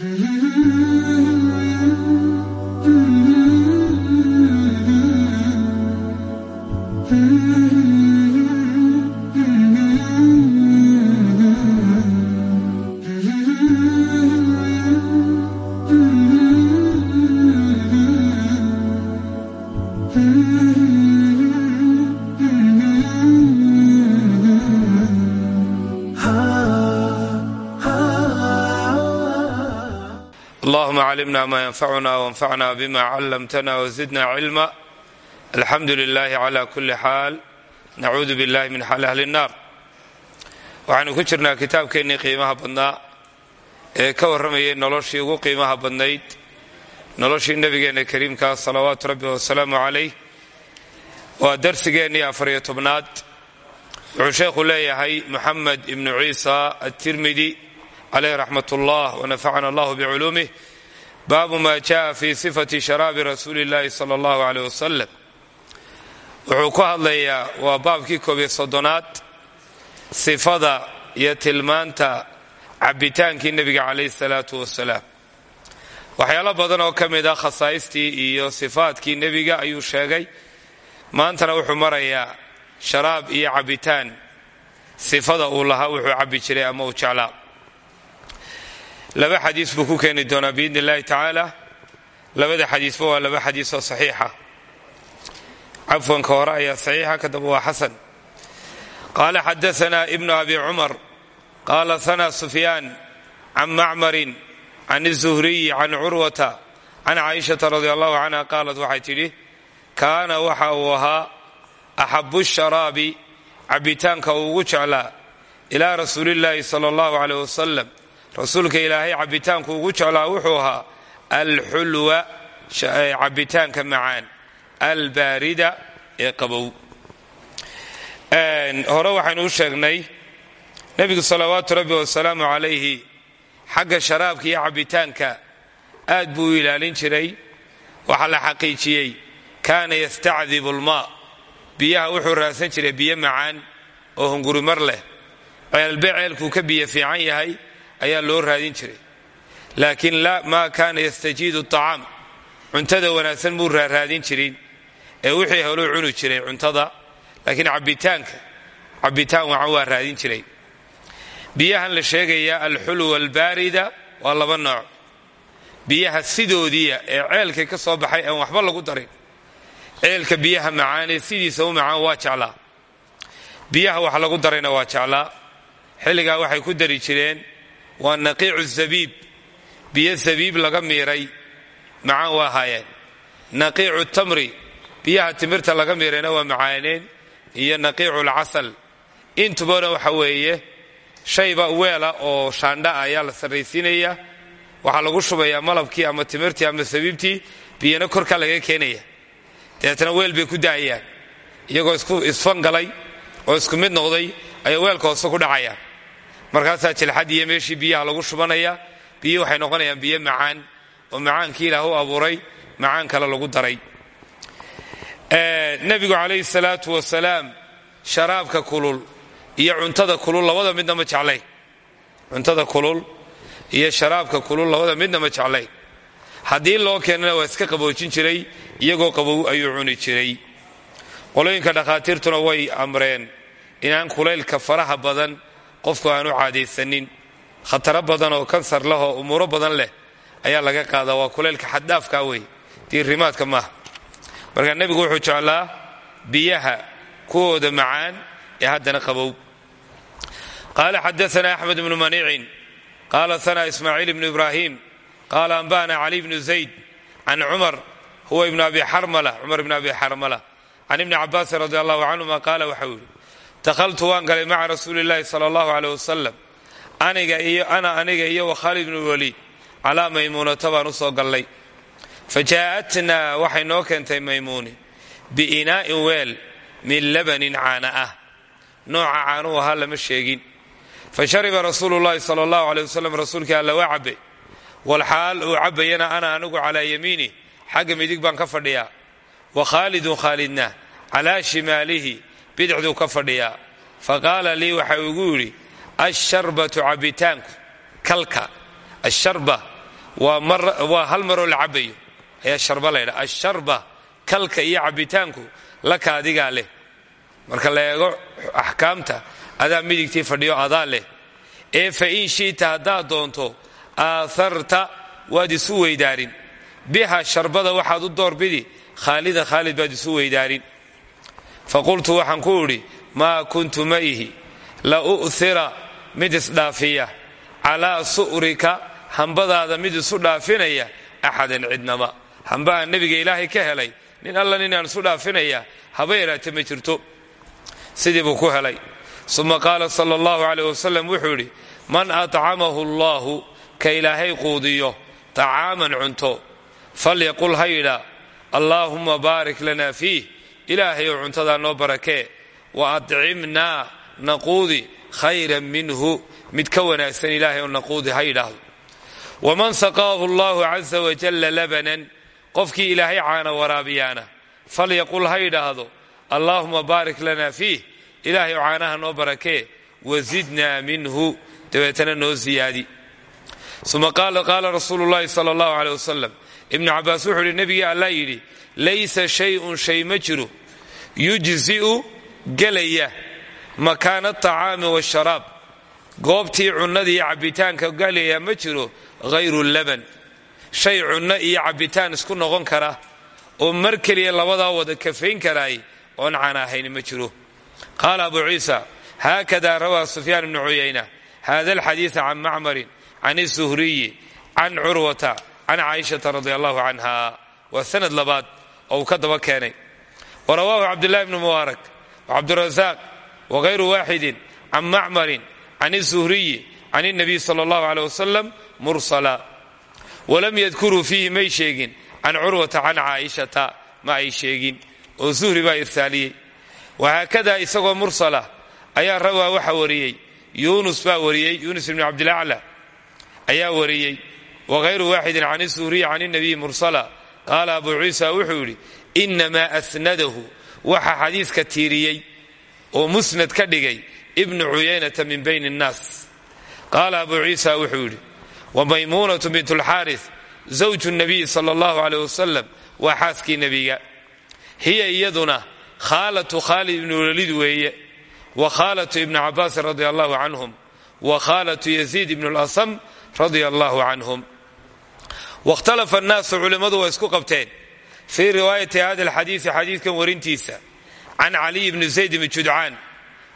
Mm-hmm. Allahuma climna ma yanfacuna wanfacna bima callamtna wzidna cilma alxamdu lilahi cla kuli xaal nacuudu billahi min xaali ahli nnar waxaynu ku jirnaa kitaabkeennii qiimaha badnaa ee ka warramayay noloshii ugu qiimaha badnayd noloshii nebigeenna kariimka salawaatu rabbi wasalaamu calayh waa darsigeennii afariyo tobnaad wuxuu sheekhu leeyahay muxamed ibnu ciisa atirmidi caleyh raxmat ullah wanafacana allahu biculuumih baabu ma jaءa fi sifati sharaabi rasuuli اllahi sala allahu aleyh wasalam wuxuu ku hadlayaa waa baabkii koobiyo soddonaad sifada iyo tilmaanta cabbitaankii nebiga calayh salaatu wasalaam waxyaalo badan oo ka mid ah khasaa'istii iyo sifaadkii nebiga ayuu sheegay maantana wuxuu marayaa sharaab iyo cabbitaan sifada uu lahaa wuxuu cabbi jiray ama uu jeclaa laba xadiis buu ku keeni doonaa biidni illahi tacaala labada xadiisba waa laba xadiis oo saxiixa cafwanka hore ayaa saxiixa kadaba waa xasan qaala xadaana ibnu abi cumar qaala sana sufyaan can macmarin can الzuhriyi can curwata can caaishata radi allahu canha qaalat waxay tidhi kaana waxa uu ahaa axabu sharaabi cabbitaanka uu ugu jeclaa ilaa rasuuli اllahi sala اllahu aleyh wasalam rasuulka ilaahay cabbitaanku ugu jeclaa wuxuu ahaa alxulwa cabbitaanka macaan albaarida ee qabow. Hore waxaynu u sheegnay nebigu salawaatu rabbi wasalaamu calayhi xagga sharaabka iyo cabbitaanka aad buu u ilaalin jiray. Waxaa la xaqiijiyey kaana yastacdibu almaa. Biyaha wuxuu raadsan jiray biyo macaan oo hungurimar leh. Ceelbe ceelkuu ka biyo fiican yahay ayaa loo raadin jiray. Laakiin maa kaana yastajiidu acaam cuntada wanaagsan muu raaraadin jirin. Ee wixii holuu cuni jiray cuntada. Laakiin cabbitaanka cabbitaan wacan waa raadin jiray. Biyahan la sheegaya alxulwa albaarida waa laba nooc. Biyaha sidoodiia ee ceelkay ka soo baxay aan waxba lagu darin. Ceelka biyaha macaanee sidiisa u macaan waa jeclaa. Biyaha wax lagu darayna waa jeclaa. Xilligaa waxay ku dari jireen waa naqiicu zabiib biyo zabiib laga miiray. Macaan waa haayeen. Naqiicu tamri. Biyaha timirta laga miirayna waa macaaneen. Iyo naqiicu lcasal intubana waxa weeye shayba weela oo shaandha ayaa la sarraysiinaya. Waxaa lagu shubayaa malabkii ama timirtii ama sabiibtii biyana korka laga keenaya. Dabeetana weel bay ku daayaan. Iyagoo isfangalay oo isku mid noqday ayay weelka hoose ku dhacayaan markaasaa jilxad iyo meeshii biyaha lagu shubanaya biyi waxay noqonayaan biyo macaan oo macaankii ilaah abuuray macaan kale lagu daray. Nebigu calayhi salaatu wasalaam sharaabka kulul iyo cuntada kulul labada midna ma jeclayn cuntada kulul iyo sharaabka kulul labada midna ma jeclayn haddii loo keenana waa iska qaboojin jiray iyagoo qabow ayuu cuni jiray. Qolooyinka dhakhaatiirtuna way amreen. Inaan kulaylka faraha badan qofku aan u caadaysanin khataro badan oo kansar leh oo umuuro badan leh ayaa laga qaadaa. Waa kulaylka xaddaafka wey diirimaadka maaha. Marka nebigu wuxuu jeclaa biyaha kuwooda macaan ee haddana qabow. Qaala xadaana axmed bnu manicin qaala sana ismaaciil ibnu ibrahim qaala anba'na cali bnu zayd. Can cumar. Huwa ibnu abi xarmala. Cumar ibnu abi xarmala. Can ibni cabaasin radi allahu canhuma qaala waxau yidhi dakhaltu waan galay maca rasuuli llahi sala allahu aleyh wasalam ana aniga iyo wa khaalid bnu waliid calaa maymuunata baan u soo gallay fa jaa'atnaa waxay noo keentay maymuuni biinaa'in weel min labanin caana ah nooca caanuu ahaa sheegin fa shariba rasuulu llahi sala allahu aleyh wasalam rasuulkii alla waa cabbe walxaal uu cabbayana ana anigu calaa yamiini xagga midig baan ka fadhiyaa wa khaalidun khaalidna calaa shimaalihi bidixduu ka fadhiyaa fa qaala lii waxa igu yidhi asharbatu cabitaanku kalka. Asharba waa hal maroo la cabayo ayaa sharba laydha asharba kalka iyo cabitaanku laka adigaa leh. Marka la eego axkaamta adaa midigtii fadhiyo adaa leh. Ee fa in shiita haddaad doonto aaharta waad isu weydaarin. Biha sharbada waxaad u doorbidi khaalida khaalid baad isu weydaarin fa qultu waxaan ku idhi maa kuntu ma ihi la u'hira mid isdhaafiya calaa su'rika hambadaada mid isu dhaafinaya axadan cidnama hamba aan nebiga ilaahay ka helay nin alla ninaan isu dhaafinaya haba yaraate ma jirto sidii buu ku helay uma qaala sala allahu caleyh wasalam wuxuu idhi man atcamahu allahu ka ilaahay quudiyo tacaaman cunto falyaqul ha yidhaa allaahumma baarik lana fiih ilaahayow cuntadaa noo barakee wa adcimnaa naquudi khayran minhu. Mid ka wanaagsan ilaahay oo naquudi ha yidhaahdo. Waman saqaahu allahu casa wajalla labanan. Qofkii ilaahay caana waraabiyaana. Falyaqul ha yidhaahdo allaahuma baarik lana fiih. Ilaahay oo caanaha noo barakee wazidnaa minhu. Dabeetana noo siyaadi uma qaala rasuulu llahi sala allahu aleyh wasalam ibnu cabaas wuxuu ihi nebigii allah yidhi laysa shayun shay ma jiro yujzi'u gelaya makaana atacaami waasharaab goobtii cunnadii cabbitaanka gelaya ma jiro hayru laban. Shay cunno iyo cabbitaan isku noqon kara oo mar keliya labadaa wada kafayn karaay oon canaahayn ma jiro. Qaala abu ciisa haakada rawaa sufyaan bnu cuyayna hada alxadiida can macmarin can isuhriyi can curwata can caaishata radi allahu canha waa sanad labaad oo uu ka daba keenay wa rawaahu cabdullahi bnu mubaarak wacabdurasaaq wagayru waaxidin can macmarin can isuhriyi can اnabiy sala allahu aleyh wasalam mursala walam yadkuruu fiihi may sheegin can curwata can caaishata ma ay sheegin oo suhri baa irsaaliyey wahaakada isagoo mursala ayaa rawaa waxa wariyey yunus baa wariyey yunus ibnu cabdilacla ayaa wariyey wagayru waaxidin can isuhriyi can اnabiy mursala qaala abu ciisa wuxuu yidhi inamaa asnadahu waxa xadiiska tiiriyey oo musnad ka dhigay ibnu cuyaynata min bayn الnaas qaala abu ciisa wuxuu yidhi wamaymuunatu bint اlxaaris zawju الnabiy sala اllahu aleyh wasalam waa xaaskii nebiga hiya iyaduna khaalatu khaalid ibnu walid weeye wa khaalatu ibni cabaasin radia allahu canhum wa khaalatu yaziid ibnu اlasam radia allahu canhum wakhtalafa annaasu culimmadu waa isku qabteen fii riwaayati hada alxadiidi xadiidkan warintiisa can caliy bni zayd bni judcaan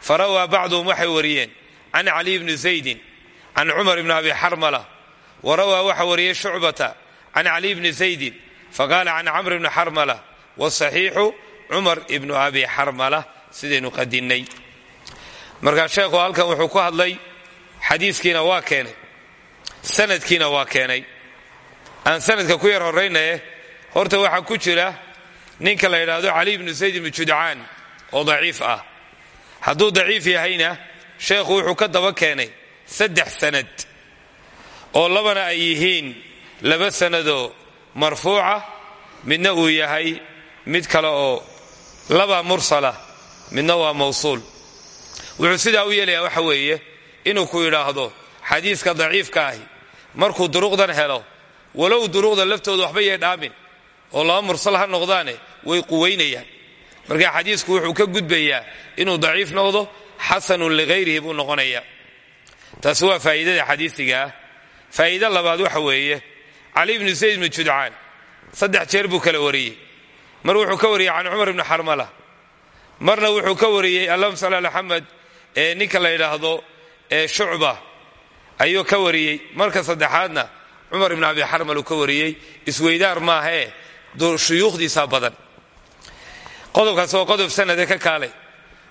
farawaa bacduhum waxay wariyeen can caliy bni zaydin can cumar bni abi xarmala wa rawaa waxa wariyey shucbata can caliy bni zaydin faqaala can camr bni xarmala wasaxiixu cumar ibnu abi xarmala sidaynu qadinnay markaa sheekhu halkan wuxuu ku hadlay xadiiskiina waa keenay sanadkiina waa keenay aan sanadka ku yar horaynaye horta waxaa ku jira ninka la yidhaahdo cali ibnu zayd ibnu judcaan oo daciif ah. Hadduu daciif yahayna sheekhu wuxuu ka daba keenay saddex sanad oo labana ay yihiin laba sanadoo marfuuca midna uu yahay mid kale oo laba mursala midna waa mawsuul. Wuxuu sidaa u yeelayaa waxa weeye inuu ku yidhaahdo xadiiska daciifka ahi markuu duruqdan helo walow duruqda laftooda waxba yay dhaamin oo laba mursal ha noqdaane way quwaynayaan marka xadiisku wuxuu ka gudbayaa inuu daciif noqdo xasanun lighayrihi buu noqonaya taasi waa faa'iidada xadiisiga ah. Labaad waxa weeye cali ibnu zayd ibnu judcaan. Saddex jeer buu kala wariyey. Mar wuxuu ka wariyey can cumar ibni xarmala. Marna wuxuu ka wariyey allahuma salli ala ee ninka la yidhaahdo ee shucba. Ayuu ka wariyey. Marka saddexaadna cumar ibn abi xarmal ka wariyey. Isweydaar maahee shuyuukhdiisaa badan. Qodobkaas waa qodob sanade ka kaalay.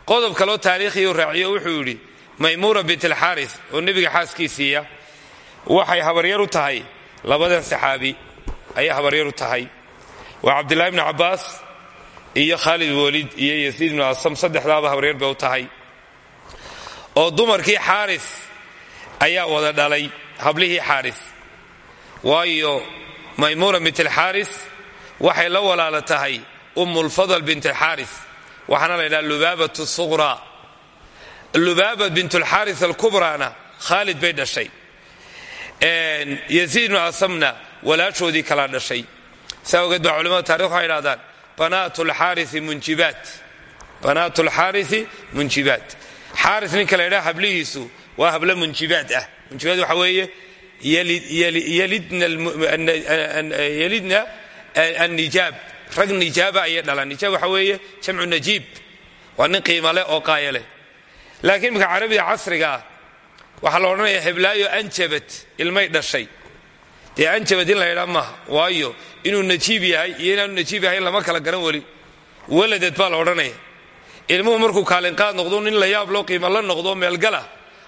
Qodob kaloo taariikhiyu raaciyo wuxuu yidhi maymuuna bint alxaaris oo nebiga xaaskiisiiya waxay habaryar u tahay labadan saxaabi ayay habaryar u tahay. Waa cabdillahi bni cabbaas iyo khaalid waliid iyo yasiid ibnu asam saddexdaaba habaryar bay u tahay. Oo dumarkii xaaris ayaa wada dhalay hablihii xaaris. Waayo maymuuna bint alxaaris waxay la walaala tahay ummulfadl bint alxaaris waxaana la ydhaha lubaabat suqraa lubaaba bint alxaaris alkubraana khaalid bay dhashay. Yaziid ibnu asamna walaashoodii kala dhashay. Saa ogeed baa culamada taarikh waxay idhahdaan banaat lxaarii munjibaat. Banaat lxaarii munjibaat. Xaaris ninka la ydhaha hablihiisu waa hablo munjibaad ah. Munjibaad waxa weeye yalidna annijaab rag nijaaba ayay dhalaan nijaab waxa weeye jamcu najiib waa nin qiimale oo qaayaleh laakiin imika carabiga casriga ah waxaa la odhanaya heblaayo ilmay dhashay dee anjabad in la ydhaa waayo inuu najiib yahay iyo inaanu najiib lama kala garan weli waladad baa la odhanaya ilmuhu markuu kaalinqaad noqdo nin la yaab loo qiima la noqdo meelgala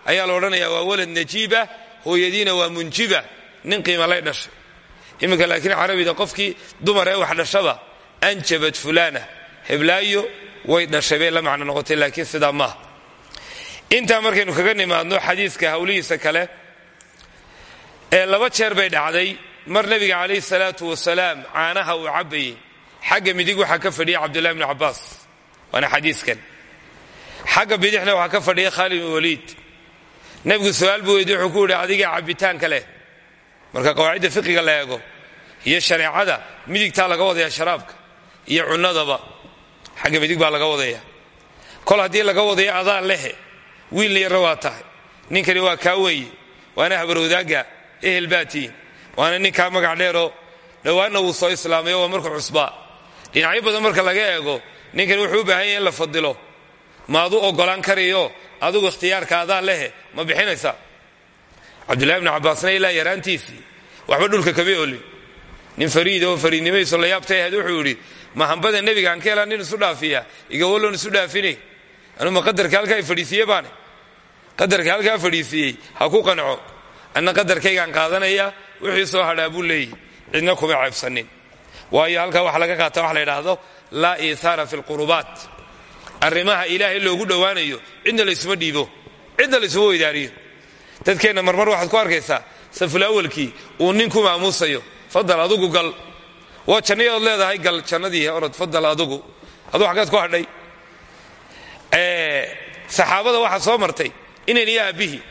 ayaa la odhanaya waa walad najiiba hooyadiina waa munjiba nin qiimalay dhashay iminka laakiin carabida qofkii dumar ee wax dhashaba anjabad fulana. Heblaayo way dhashay la macno noqotay laakiin sidaa maaha intaa markaynu kaga nimaadno xadiiska hawlihiisa kale ee laba jeer bay dhacday mar nebiga calayhi salaatu wasalaam caanaha uu cabbayey xagga midig waxaa ka fadhiyay cabdullahi bnu cabbaas waana xadiiskan. Xagga bidixna waxaa ka fadhiya khaalid bin waliid. Nebigu su'aal buu weydiye wuxuu ku adiga cabbitaanka leh marka qawaacidda fiqiga la eego iyo shareecada midigtaa laga wadaya sharaabka iyo cunnadaba xagga midig baa laga wadaya. Kol haddii laga wadaya adaan lehe wiilna yarra waa tahay. Ninkani waa kaa weeye waana habarwadaagga ehel baatiin waana ninkaa magac dheeroo dhowaanna wuu soo islaamayo waa markuu cusbaa dhinacyo badan marka laga eego ninkani wuxuu u baahan yahay in la fadilo. Maadu ogolaan karayo adugu ikhtiyaarka adaa lehe ma bixinaysa cabdullahi bnu cabbaasna ilaa yaraantiisii waxba dhulka kama olin nin fariid oo fariidnimadiisu la yaabtay ahayd wuxuu yidhi ma hambada nebiga aan ka helaa nin isu dhaafiya? Igawaloon isu dhaafine? Anuma qadarka halkaa fadhiisiiye baane? Qadarka halkaa fadhiisiiyey ha ku qanco. Anna qadarkaygaan qaadanaya wixii soo hadhaa buu leeyihi cidna kuma ceebsanin waayo halkaa waxa laga qaata waxa la yidhaahdo laa iihaara fi lqurubaat arrimaha ilaahay loogu dhowaanayo cidna laysuma dhiibo. Cidna laysuma weydaariyo dadkeenna marmar waxaad ku arkaysaa safulawalkii uu nin ku maamuusayo fadal adugu gal. Waa jannayaood leedahay gal jannadii orod fadal adugu. Aduu xaggaad ku hadhay saxaabada waxaa soo martay inan iyo aabbihii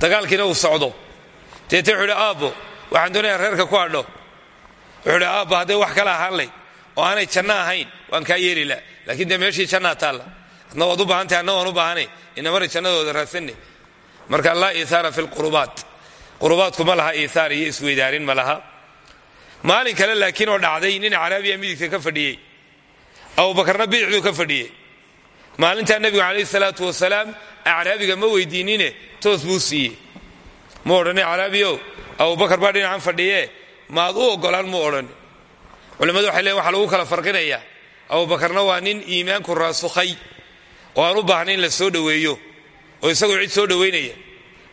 dagaalkiina uu socdo. Deete wuxuu idhi aabbo waxaan doonayaa reerka ku hadho. Wuxuu idhi aabbo wax kala ahaan oo aanay janno ahayn waan kaa yeeli la laakiin dee meeshii jannaa taalla u baahantay adna waan u baahanay inamara jannadooda raadsanne marka laa iihaara fi lqurubaat qurubaadku ma laha iihaar iyo isweydaarin ma maalin kale laakiin oo dhacday nin caraabiya midigta ka fadhiyey. Abubakarna bidixduu ka fadhiyey. Maalintaa nebigu calayhi salaatu wasalaam acraabiga ma weydiinine toos buu siiyey. Mu odhani caraabiyo abubakar baa dhinacan fadhiye maad u ogolaan mu odhan culimmadu waxay leeyn waxaa lagu kala farqinayaa abubakarna waa nin iimaanku raasukhay oo aan u baahnayn la soo dhoweeyo oo isagoo cid soo dhowaynaya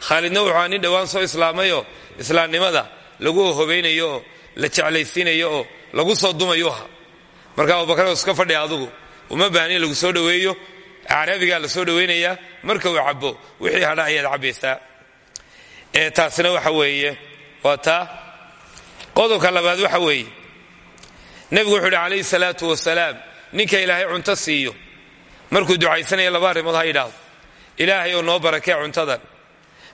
khaalidna wuxuu aa nin dhowaan soo islaamayoo islaamnimada lagu hobaynayo oo la jeclaysiinayo oo lagu soo dumayuha marka abubakar iska fadhiya adugu uma baahna lagu soo dhoweeyo acraabigaa la soo dhowaynayaa marka uu cabbo wixii hadha ayaad cabbaysaa. Ee taasina waxa weeye waa qodobka labaad waxa weeye nebigu wuxuu yidhi calayhi salaatu ninka ilaahay cunto siiyo. Markuu ducaysanaya laba arrimood ha yidhaahdo ilaahay oo noo barakee cuntadan.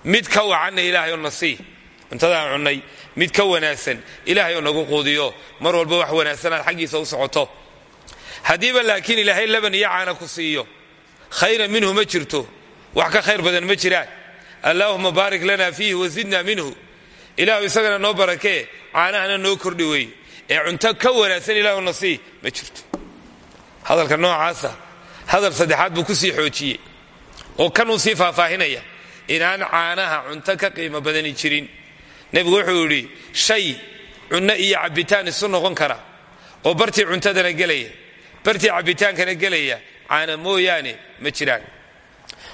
Mid ka wacanna ilaahay oo na sii cuntadaan cunnay mid ka wanaagsan ilaahay oo nagu quudiyo. Mar walba wax wanaagsan aad xaggiisa u socoto. Haddiiba laakiin ilaahay laban iyo caana ku siiyo. Khayran minhu ma jirto. Wax ka khayr badan ma jiraan. Allaahuma baarik lana fiihi wazidna minhu. Ilaahu isagana noo barakee caanahana noo kordhi wey ee cunto ka wanaagsan ilaahu na sii ma jirto. Hadalka noocaasa hadal saddexaad buu ku sii xoojiyey oo kanuu sii faahfaahinaya inaan caanaha cunto ka qiimo badani jirin. Nebigu wuxuu yidhi shay cunno iyo cabbitaan isu noqon kara oo bartii cuntadana gelaya. Bartii cabbitaankana gelaya caana mooyaane ma jiraan.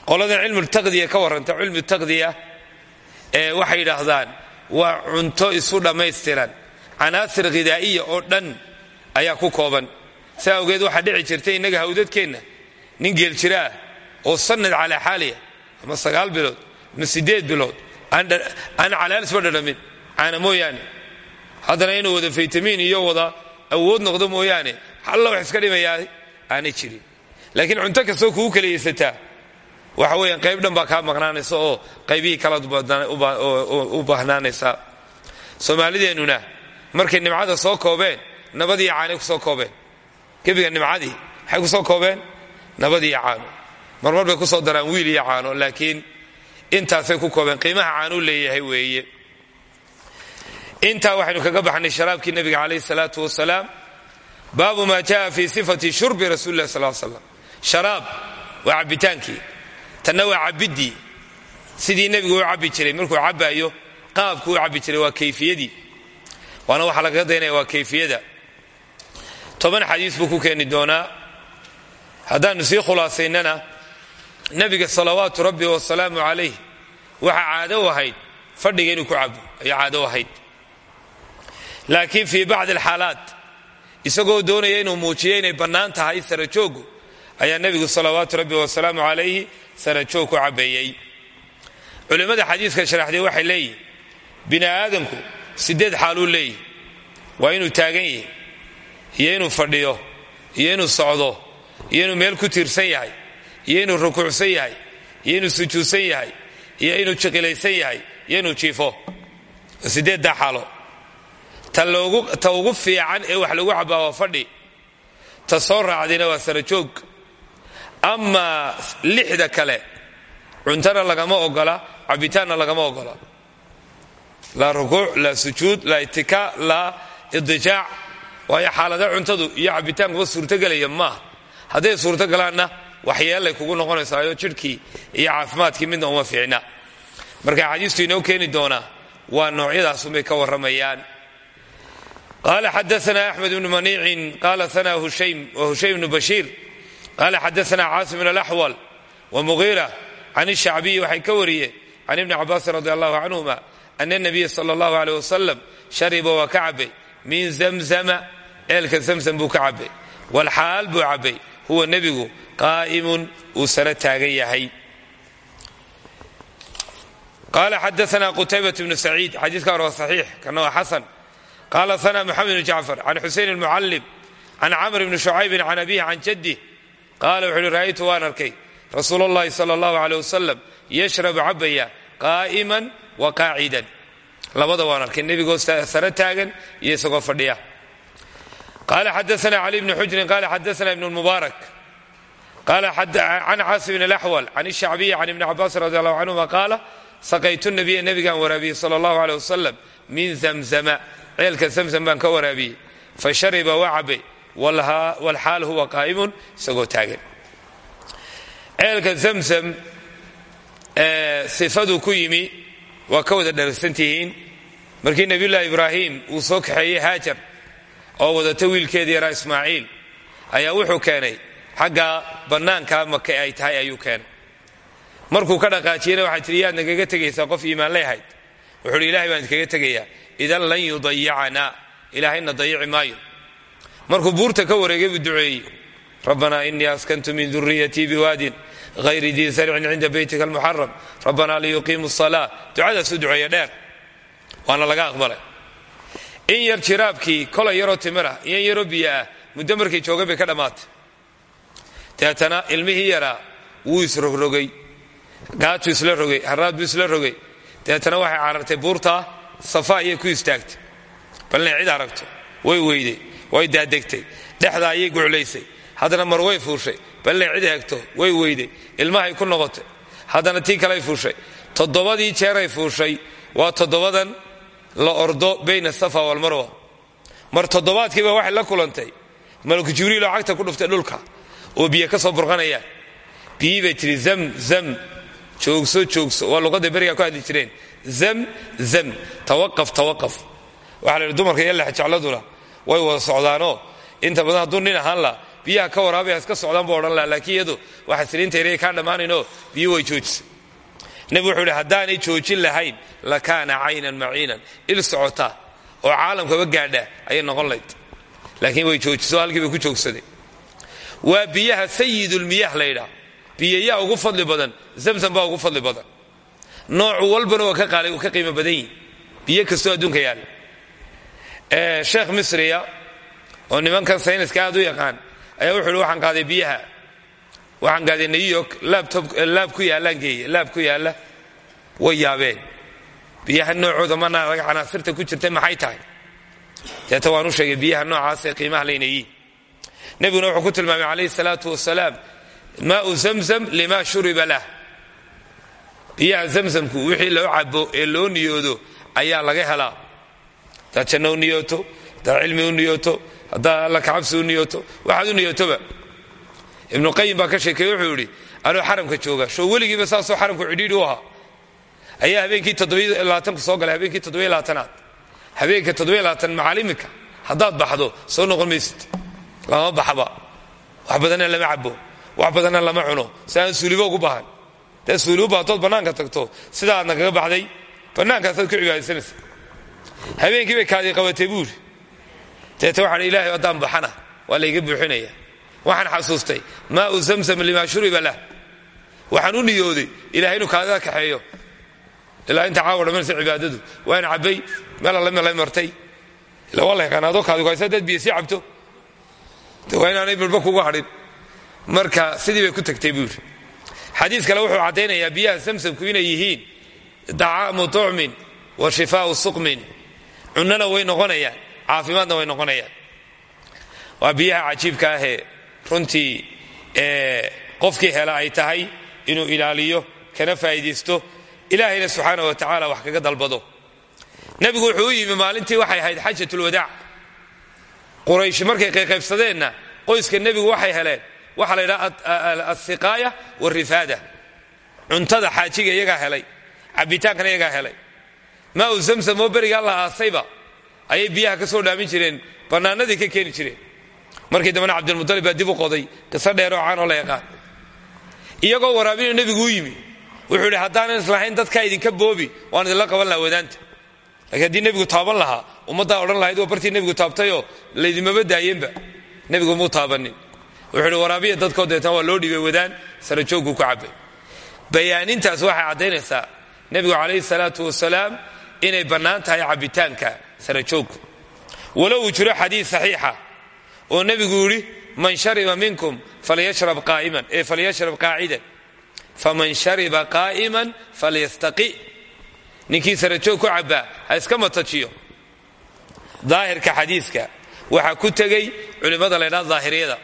Qoladan cilmu taqdiya ka warranta cilmu taqdiya ee waxay yidhaahdaan waa cunto isu dhammaystiran. Canaasir khidaa'iya oo dhan ayaa ku kooban. Saa awgeed waxaa dhici jirta innaga hawdadkeenna nin geeljiraa oo sanad calaa xaaliya ama sagaal bilood ama siddeed bilood aan calaalisba dhadhamin caana mooyaane. Haddana inuu wada faytamiin iyo wada awood noqdo mooyaane alla wax iska dhimayaa aanay jirin. Laakiin cunto kastoo kugu kaliyaysataa waxa weeyaan qayb dhan baa kaa maqnaanaysa oo qaybihii kalaad u baahnaanaysaa soomaalideennuna markay nimcada soo koobeen nabadii caanay ku soo koobeen. Gebiga nimcadii maxay ku soo koobeen? Nabadiiyo caano marmar bay ku soo daraan wiil iyo caano laakiin intaasay ku koobeen. Qiimaha caanuu leeyahay weeye. Intaa waxaynu kaga baxnay sharaabkii nabiga calayhi salaatu wasalaam baabu ma jaa fi sifati shurbi rasuli lah sal slam sharaab waa cabbitaankii. Tanna waa sidii nebigu u cabbi jiray. Markuu cabbaayo qaabku u cabbi jiray waa kayfiyadii. Waana waxaa lagaga daynaya waa kayfiyada. Toban xadiis buu ku keeni doonaa. Haddaannu sii khulaasaynana nebiga salawaatu rabbi wasalaamu calayh waxaa caado ahayd fadhiga inuu ku cabo ayaa caado ahayd. Laakiin fii bacdi alxaalaat isagoo doonaya inuu muujiyo inay bannaan tahay sarajooggu ayaa nebigu salawaatu rabbi wasalaamu calayhi sarajoog ku cabbeeyey. Culimmada xadiiska sharaxday waxay leeyihiin bini aadamku siddeed xaaluu leeyihi waa inuu taagan yahi iyo inuu fadhiyo iyo inuu socdo iyo inuu meel ku tiirsan yahay iyo inuu rukuucsan yahay iyo inuu sujuudsan yahay iyo inuu jiqilaysan yahay iyo inuu jiifo sideeddaa xaalo. Ta ugu fiican ee wax lagu cabbaa waa fadhi ta soo raacdayna waa sarajoog amaa lixda kale cuntana lagama ogola cabbitaanna lagama ogola laa rukuuc laa sujuud laa itika laa idijaac. Waayo xaalada cuntadu iyo cabbitaankuba suurtogelaya maaha. Hadday suurtogalaanna waxyeellay kugu noqonaysaayo jidhkii iyo caafimaadkii midna uma fiicna. Marka xadiistu inoo keeni doonaa waa noocyadaasunbay ka warramayaan. Qala xadaana axmed bnu maniicin qala ana hushaym bnu bashiir qala xadaana caasim bn alaxwal wamugiira can shacbiyi waxay ka wariyeen can ibni cabaasin radi allahu canhuma ana nabiya sala allahu aleyh wasalam shariba waa ka min zamzama eelka zamzam buu ka cabay walxaal buu cabay huwa nebigu qaa'imun uu sara taagan yahay. Qala xadaana qutaybat bnu saciid xadiiska hore waa saxiix kana waa xasan. Qala ana moxamed bn jacfar can xusein almucallim can camr bni shucaybin can abihi can jaddih qaala wuxu ra'aytu waan arkay rasuul اllahi sala allahu aleyh wasalam yashrabu cabaya wa qaacidan. Labada waan arkay nebigoo sare taagan iyo isagoo fadhiya qala xadaana cali bni xujrin qala xadaana ibn mubaarak can caasim bn alaxwal can ishacbiyi can ibni cabaasin radi allahu canhuma qaala saqaytu nabiya nebigaan waraabiyey sala allahu aleyh wasalam min zamzama ceelka zamzam baan ka waraabiyey fa shariba waa cabay walxaal huwa qaa'imun isagoo taagan ceelka zamzam sifaduu ku yimi waa ka wada dharagsantihiin markii nebiyullaahi ibraahim uu soo kaxeeyey haajar oo wadata wiilkeedii yaraa ismaaciil ayaa wuxuu keenay xagga bannaankaa maka ay tahay ayuu keenay. Markuu ka dhaqaajiyena waxay tihi nagaga tegaysaa qof iimaan leehayd wuxuu uhi ilahay baan idkaga tegayaa. Idan lan yudayicanaa ilaahayna dayici maayo. Markuu buurta ka wareegay buu duceeyey rabbanaa inii askantu min duriyatii biwaadin hayri dii sarcin cinda beytika almuxaram rabbanaa liyuqiimu salaa ducadaasuu duceeye dheer waana laga aqbalay in yar jiraabkii kolay yaroo timira iyo in yaroo muddo markay joogay bay ka dhammaatay deetana ilmihii yaraa wuu isrogrogay gaajuu isla rogay haraad isla rogay. Deetana waxay carartay buurtaa safa ayay ku istaagtay. Bal inay cid aragto way weyday way daadegtay. Dhexda ayay guclaysay haddana mar way fuushay. Bal inay cid eegto way weyday ilmahay ku noqotay. Haddana tii kaley fuushay. Toddobadii jeeray fuushay waa toddobadan la ordo bayna safa walmarwa mar toddobaadkiiba waxay la kulantay. Malku jibriil oo cagta ku dhuftay dhulka. Oo biyo ka soo burqanayaan biyii bay tidhi zam zam joogso joogso. Waa luqadda berigaa ku hadli jireen. Zam zam tawaqaf tawaqaf. Waxaa la yidhi dumarka iyo lexjecladuna way wada socdaanoo. Inta badan hadduu nin ahaan la biyaha ka waraabaya iska socdaan buu odhan laha laakiin iyadu waxa siliinta yaray kaa dhammaanaynoo biyo way joojisay nebigu wuxuu yidhi haddaanay joojin lahayn lakaana caynan maciinan. Il socota oo caalamkaba gaadha ayay noqon layd laakiin way joojiso halkii ku joogsaday. Waa biyaha sayidulmiyah la ydhaa biyayaa ugu fadli badan zamzam baa ugu fadli badan. Noocu walbana waa ka qiimo badan yihiin biyo kastoo adduunka yaalla. Sheekh misriya oo nimankan sayniska aad u yaqaan ayaa wuxu uhi waxaan qaaday biyaha waxaan gaaday new york laab ku yaallaan geeye laab ku yaalla. Way yaabeen. Biyaha noocooda mana laga canaasirta ku jirta maxay tahay? Deeta waan sheegay biyaha noocaasee qiimaha laynayiin nebiguna wuxuu ku tilmaamay calayhi salaatu wasalaam maau zamzam lima shuriba lah. Biyaha zamzamku wixii loo cabo ee loo niyoodo ayaa laga helaa. Haddaad janno u niyooto haddaad cilmi niyooto haddaad alla kacabsi niyooto waxaad u niyootoba ibnu qayim baa ka sheekeeye wuxuu yidhi anuu xaramka jooga show weligiiba saasoo xaramku cidhiidhi u ahaa ayaa habeenkii toddobaatanku soo galay habeenkii toddobaylaatanaad habeenka macaalimika haddaad baxdo soo noqon maysid. Lama baxba wax badanna lama cabo wax badanna lama cuno. Si aan suulibo ugu baahan. Dee suulibu baatood bannaanka tagto. Sidaa aadna kaga baxday bannaankaasaad ku cibaadaysanaysa habeenkii bay kaadii qabatay buuri deeta waxaan ilaahay haddaan baxana waa layga buuxinaya waxaan xasuustay maau zamzam limaa shuriba lah. Waxaan u niyooday ilahay inuu kaadida kaxeeyo. Ilaa inta caawa dhammaynaysa cibaadadu waan cabbay meel alle melay martay. Dad biyo sii cabto. Waa inaanay midhba kugu hadhin. Marka sidii bay ku tagtay buu yidhi. Kale wuxuu caddaynayaa biyaha samsamku inay yihiin dacaamu tucmin wa shifaau suqmin. Cunnana way noqonayaan caafimaadna way noqonayaan. Waa biyaha cajiibka ahee runtii qofkii hela ay tahay inuu ilaaliyo kana faa'iidaysto ilaahayna subxaana wa tacaala wax kaga dalbado. Nebigu wuxuu u yimi maalintii waxay ahayd xajatulwadaac quraysh markay qayqaybsadeenna qoyska nebigu waxay heleen waxaa la yidhaha alsiqaaya warifaada cuntada xaajiga iyagaa helay cabitaankana iyagaa helay. Maau zamsam oo berigaa la aasayba ayay biyaha ka soo dhaamin jireen bannaanadii ka keeni jireen markii dambena cabdilmutalib baa dib u qoday qiso dheeroo caanoo la yaqaan iyagoo waraabinuu nebigu u yimi wuxuu idhi haddaanan islahayn idinka boobi waan idinla qaban laha wadaanta. Lakiin haddii nebigu taaban lahaa ummaddaa odhan lahayd waa bartii nebigu taabtayoo laydimaba daayeenba nebigu muu taabanin. Wuxuu idhi waraabiya deetan waa loo dhiibay wadaan sarajoogku ku cabbay. Bayaanintaas waxay caddaynaysaa nebigu calayhi salaatu wasalaam inay bannaan tahay cabbitaanka sarajoogku walow uu jiro xadiis saxiixa oo nebigu yidhi man shariba minkum falyashrab qaa'iman. Ee falyashrab qaacidan. Faman shariba qaa'iman falyastaqi. Ninkii sarajoog ku cabbaa ha iska matajiyo. Daahirka xadiiska waxaa ku tegey culimmada la ydhaha daahiriyada.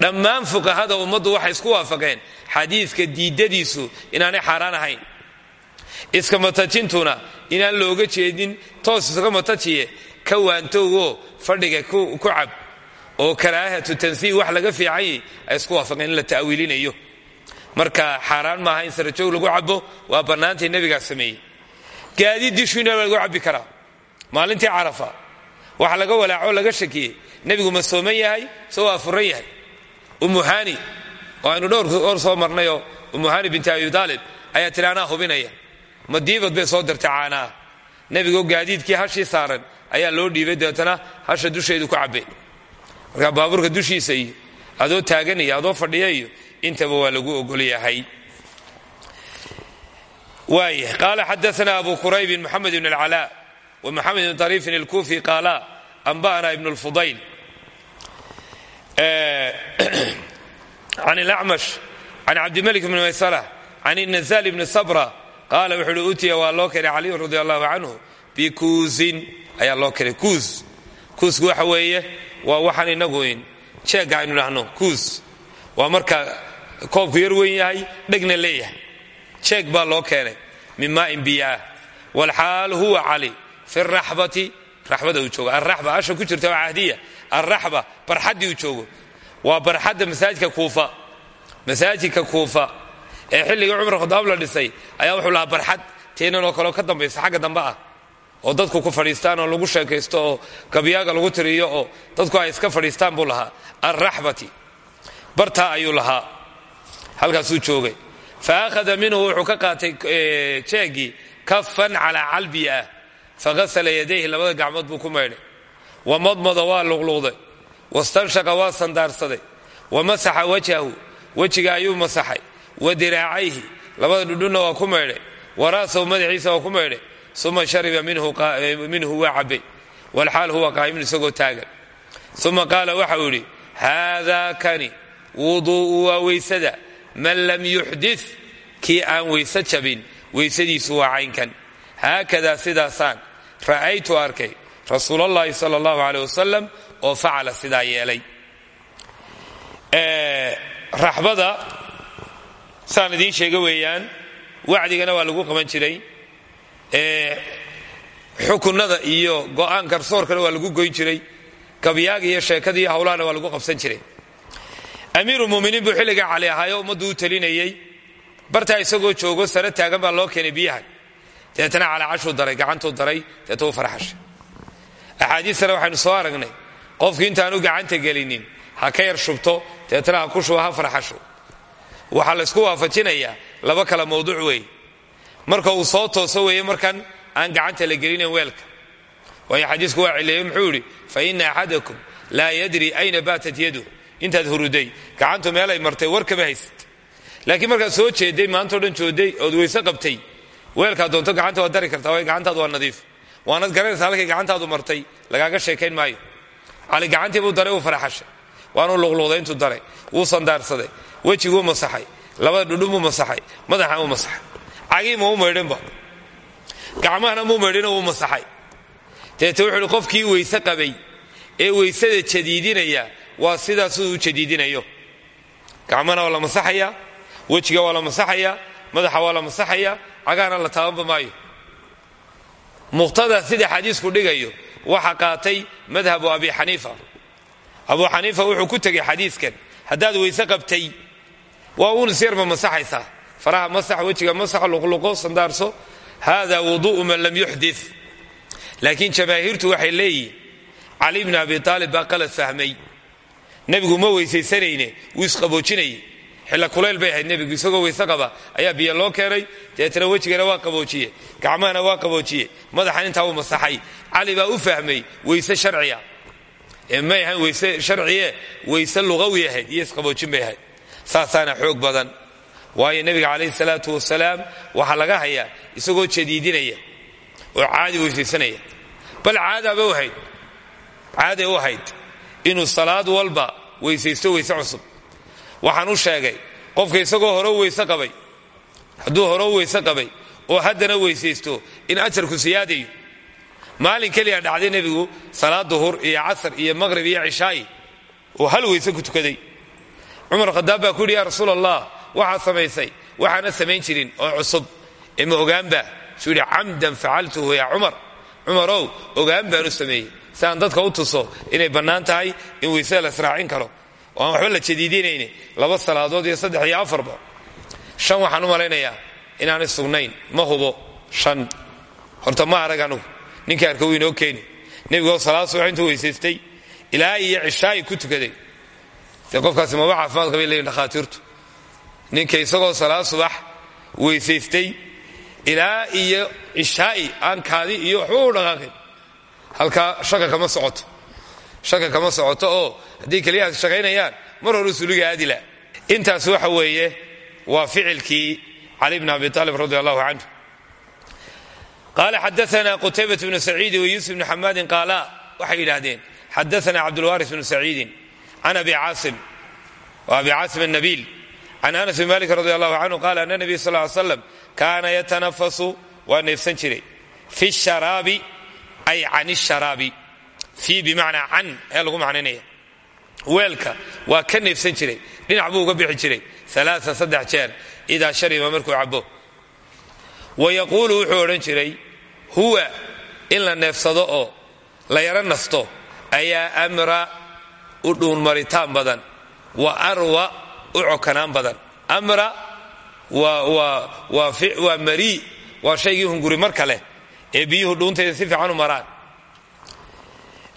Dhammaan fuqahada ummaddu waxay isku waafaqeen xadiiska diidadiisu inaanay xaaraan ahayn. Iska matajintuna inaan looga jeedin toos iska matajiye ka waantowoo fadhiga ku cab oo karaahatu tansiih wax laga fiicanyay ay isku waafaqeen in la ta'wiilinayo. Marka xaaraan maaha in sarajoog lagu cabo waa bannaantay nebigaa sameeyey. Gaadiid dishuina lagu cabbi karaa. Maalintii carafa waxa laga walaaco laga shakiyey nebigu ma sooman yahay se waa yahay. Umuhani oo aynu dhowr soo marnayoo umuhani binti abi daalib ayaa tiri anaa hubinaya madiibad bay soo dirtay caanaa. Gaadiidkii hashii saaran ayaa loo dhiibay deetana hasha dusheedu ku cabbay marka baabuurka dushiisa iyo adoo taagan iyo adoo fadhiya iyo intaba waa lagu ogol yahay waay qaala xadaana abu quraybin moxamed ibn alcalaa wa moxamed ibn ariifin alkufi qaala anba'ana ibn lfudayl can alacmash can cabdimalik bn maysara can inazal ibni sabra qaala wuxu uhi utiya waa loo keenay caliyun radi allahu canhu bikuusin ayaa loo keenay kuus kuusku waxa waa waxaan inagu in jeegga aynu dhahno kuus waa marka koobku yar weyn yahay dhegna leeyahay. Jeeg baa loo keenay min maain biyaah walxaal huwa cali fi raxbati raxbada uu joogo. Alraxba asha ku jirta waa cahdiya alraxba barxaddii uu joogo. Waa barxadda masaajidka kuufa. Masaajidka kuufa ee xilligii cumar khadaab la dhisay ayaa wuxuu lahaa barxad teenanoo kaleo ka dambaysa xagga dambe ah oo dadku ku fadhiistaan oo lagu sheekaysto oo gabyaaga lagu tiriyo oo dadku ay iska fadhiistaan buu lahaa. Alraxbati bartaa ayuu lahaa. Halkaasuu joogay. Fa akhada minhu wuxuu ka qaatay jeegii kafan calaa calbi ah. Faghasala yadayhi labada gacmood buu ku maydhay. Wa madmada waa luqluqday. Wastanshaqa waa sandaarsaday. Wa masaxa wajhahu wejiga ayuu masaxay. Wa diraacayhi labada dhudhunna waa ku maydhay. Wa ra'sahu madaxiisa waa ku maydhay uma shariba minhu waa cabbay walxaal huwa qaa'imun isagoo taagan uma qaala waxau yidhi haadaa kani wuduu'u waa weysada man lam yuxdit kii aan weyse jabin weysadiisu waa caynkan haakadaa sidaasaan ra'aytu arkay rasuulallaahi sala allahu aleyh wasalam oo facala sidaa yeelay raxbada saan idiin sheega weeyaan wacdigana waa lagu qaban jiray xukunada iyo go'aan garsoorkana waa lagu goyn jiray. Gabyaaga iyo sheekada iyo hawlahana waa lagu qabsan jiray. Amiirumuminiin buu xilligaa cali ahaayo ummaddu u talinayey bartaa isagoo joogo sare taagan baa loo keenay biyahan. Deetana calaacashuu daray gacantuu daray deeta u farxashay axaadiistana waxaynu soo aragnay qofku intaanu gacanta gelinin ha ka yar shubto deetana ha ku shubo ha farxasho waxaa laysku waafajinayaa laba kala mawduuc weeye marka uu soo tooso weeye markan aan gacanta la gelinayn weelka. Waayo xadiisku waa cileeye muxuu fa ina axadakum laa yadri ayna baatat yadu intaad huruday gacantu meelay martay war kama haysad laakiin markaad soo jeeday maantao dhan jooday ood weyse qabtay weelkaad doonto gacanta waad dari kartaa waayo gacantaadu waa nadiif. Waanad garanaysaa halkay gacantaadu martay lagaaga sheekayn maayo. Cali gacantii buu daray uu faraxashay. Waanuu luqluqday intuu daray wuu sandaarsaday wejiguu masaxay labada dhudhunbuu masaxay madaxa uu masaxay cagii ma u maydhinba gacmahana muu maydhino wuu masaxay. Deete wuxuu qofkii weyse qabay ee weysada jadiidinaya waa sidaas siduu u jadiidinayo gacmahana waa la masaxayaa wejiga waa la masaxayaa madaxa waa la masaxayaa cagahana la taabanba maayo. Muqtada sida xadiisku dhigayo waxa qaatay madhabu abi xaniifa. Abu xaniifa wuxuu ku tegay xadiiskan haddaad weyse qabtay waa uun isyarba masaxaysaa faraha masax wejiga masax luqluqo sandaarso. Hada wudu'u man lam yuxdit laakiin jamaahiirtu waxay leeyihiin cali bni abi aalib baa fahmay. Nebigu ma weysaysanayne wuu isqaboojinayay xilla kulayl bay ahayd nebigu isagoo weyse qaba ayaa biyo loo keenay. Deetana wejigana waa qaboojiye gacmahana waa qaboojiye madaxan intaa uu masaxay. Cali baa u fahmay weyse sharciya. Ee may ahayn weyse sharciye weyse luqawi ahayd iyo isqaboojin bay ahayd. Saasaana xoog badan waayo nebiga calayhi salaatu wasalaam waxaa laga hayaa isagoo jadiidinaya oo caadi weysaysanaya bal caadaba u ahayd. Caaday u ahayd inuu salaad walba weysaysto weyse cusub. Waxaan u sheegay qofka isagoo hore weyse qabay hadduu hore u weyse qabay oo haddana weysaysto in ajarku siyaadayo. Maalin keliya dhacday nebigu salaad duhur iyo casar iyo maqrib iyo cishaa'i oo hal weyse ku tukaday. Cumar khadaab baa ku yidhi yaa rasuul allah waxaad samaysay waxaana samayn jirin oo cusub. Ee ma ogaanba? Suu yidhi camdan facaltuhu yaa cumar. Cumarow ogaan baan u dadka u tuso inay bannaan tahay in weysada la karo. Oo aan waxba la jadiidinayni laba salaadood iyo saddex iyo afarba shan waxaan u malaynayaa inaanay sugnayn. Ma hubo. Shan. Horta ma arag anugu. Ninka arka wuu inoo keeni nebigoo salaad intuu weysaystay ilaa iyo ku tukaday. Dee qofkaasi maba caafimaad qabay leeyihiin dhakhaatiirtu ninka isagoo salaad subax weysaystay ilaa iyo cishaa'i aan kaadi iyo waxba u dhaqaaqin halkaa shaka kama socoto. Shaka kama socoto oo haddii keliyahaas shaqaynayaan mar hore suliga aadila intaas waxa weeye waa ficilkii cali bn abi aalib radi allahu canhu. Qaala xadaana qutaybat bnu saciidi wayusuf bni xamaadin qaala waxay yidhaahdeen xadaana cabdulwaris bnu saciidin can abi caasim wa abi caasim annabiil can anas bn malik radi allahu canhu qaala ana nabiy sal slam kaana yatanafasu waa neefsan jiray fi sharaabi ay can sharaabi fii bimacnaa can ayaa lagu macnaynaya weelka waa ka neefsan jiray dhinac buu uga bixi jiray alaaan saddex jeer idaa shariba markuu cabo wa yaquulu wuxuu odhan jiray huwa in la neefsado oo la yaro nasto ayaa u cokanaan badan. Amra waa marii waa shaygii hunguri marka leh ee biyuhu dhuuntayda si fiican u maraan.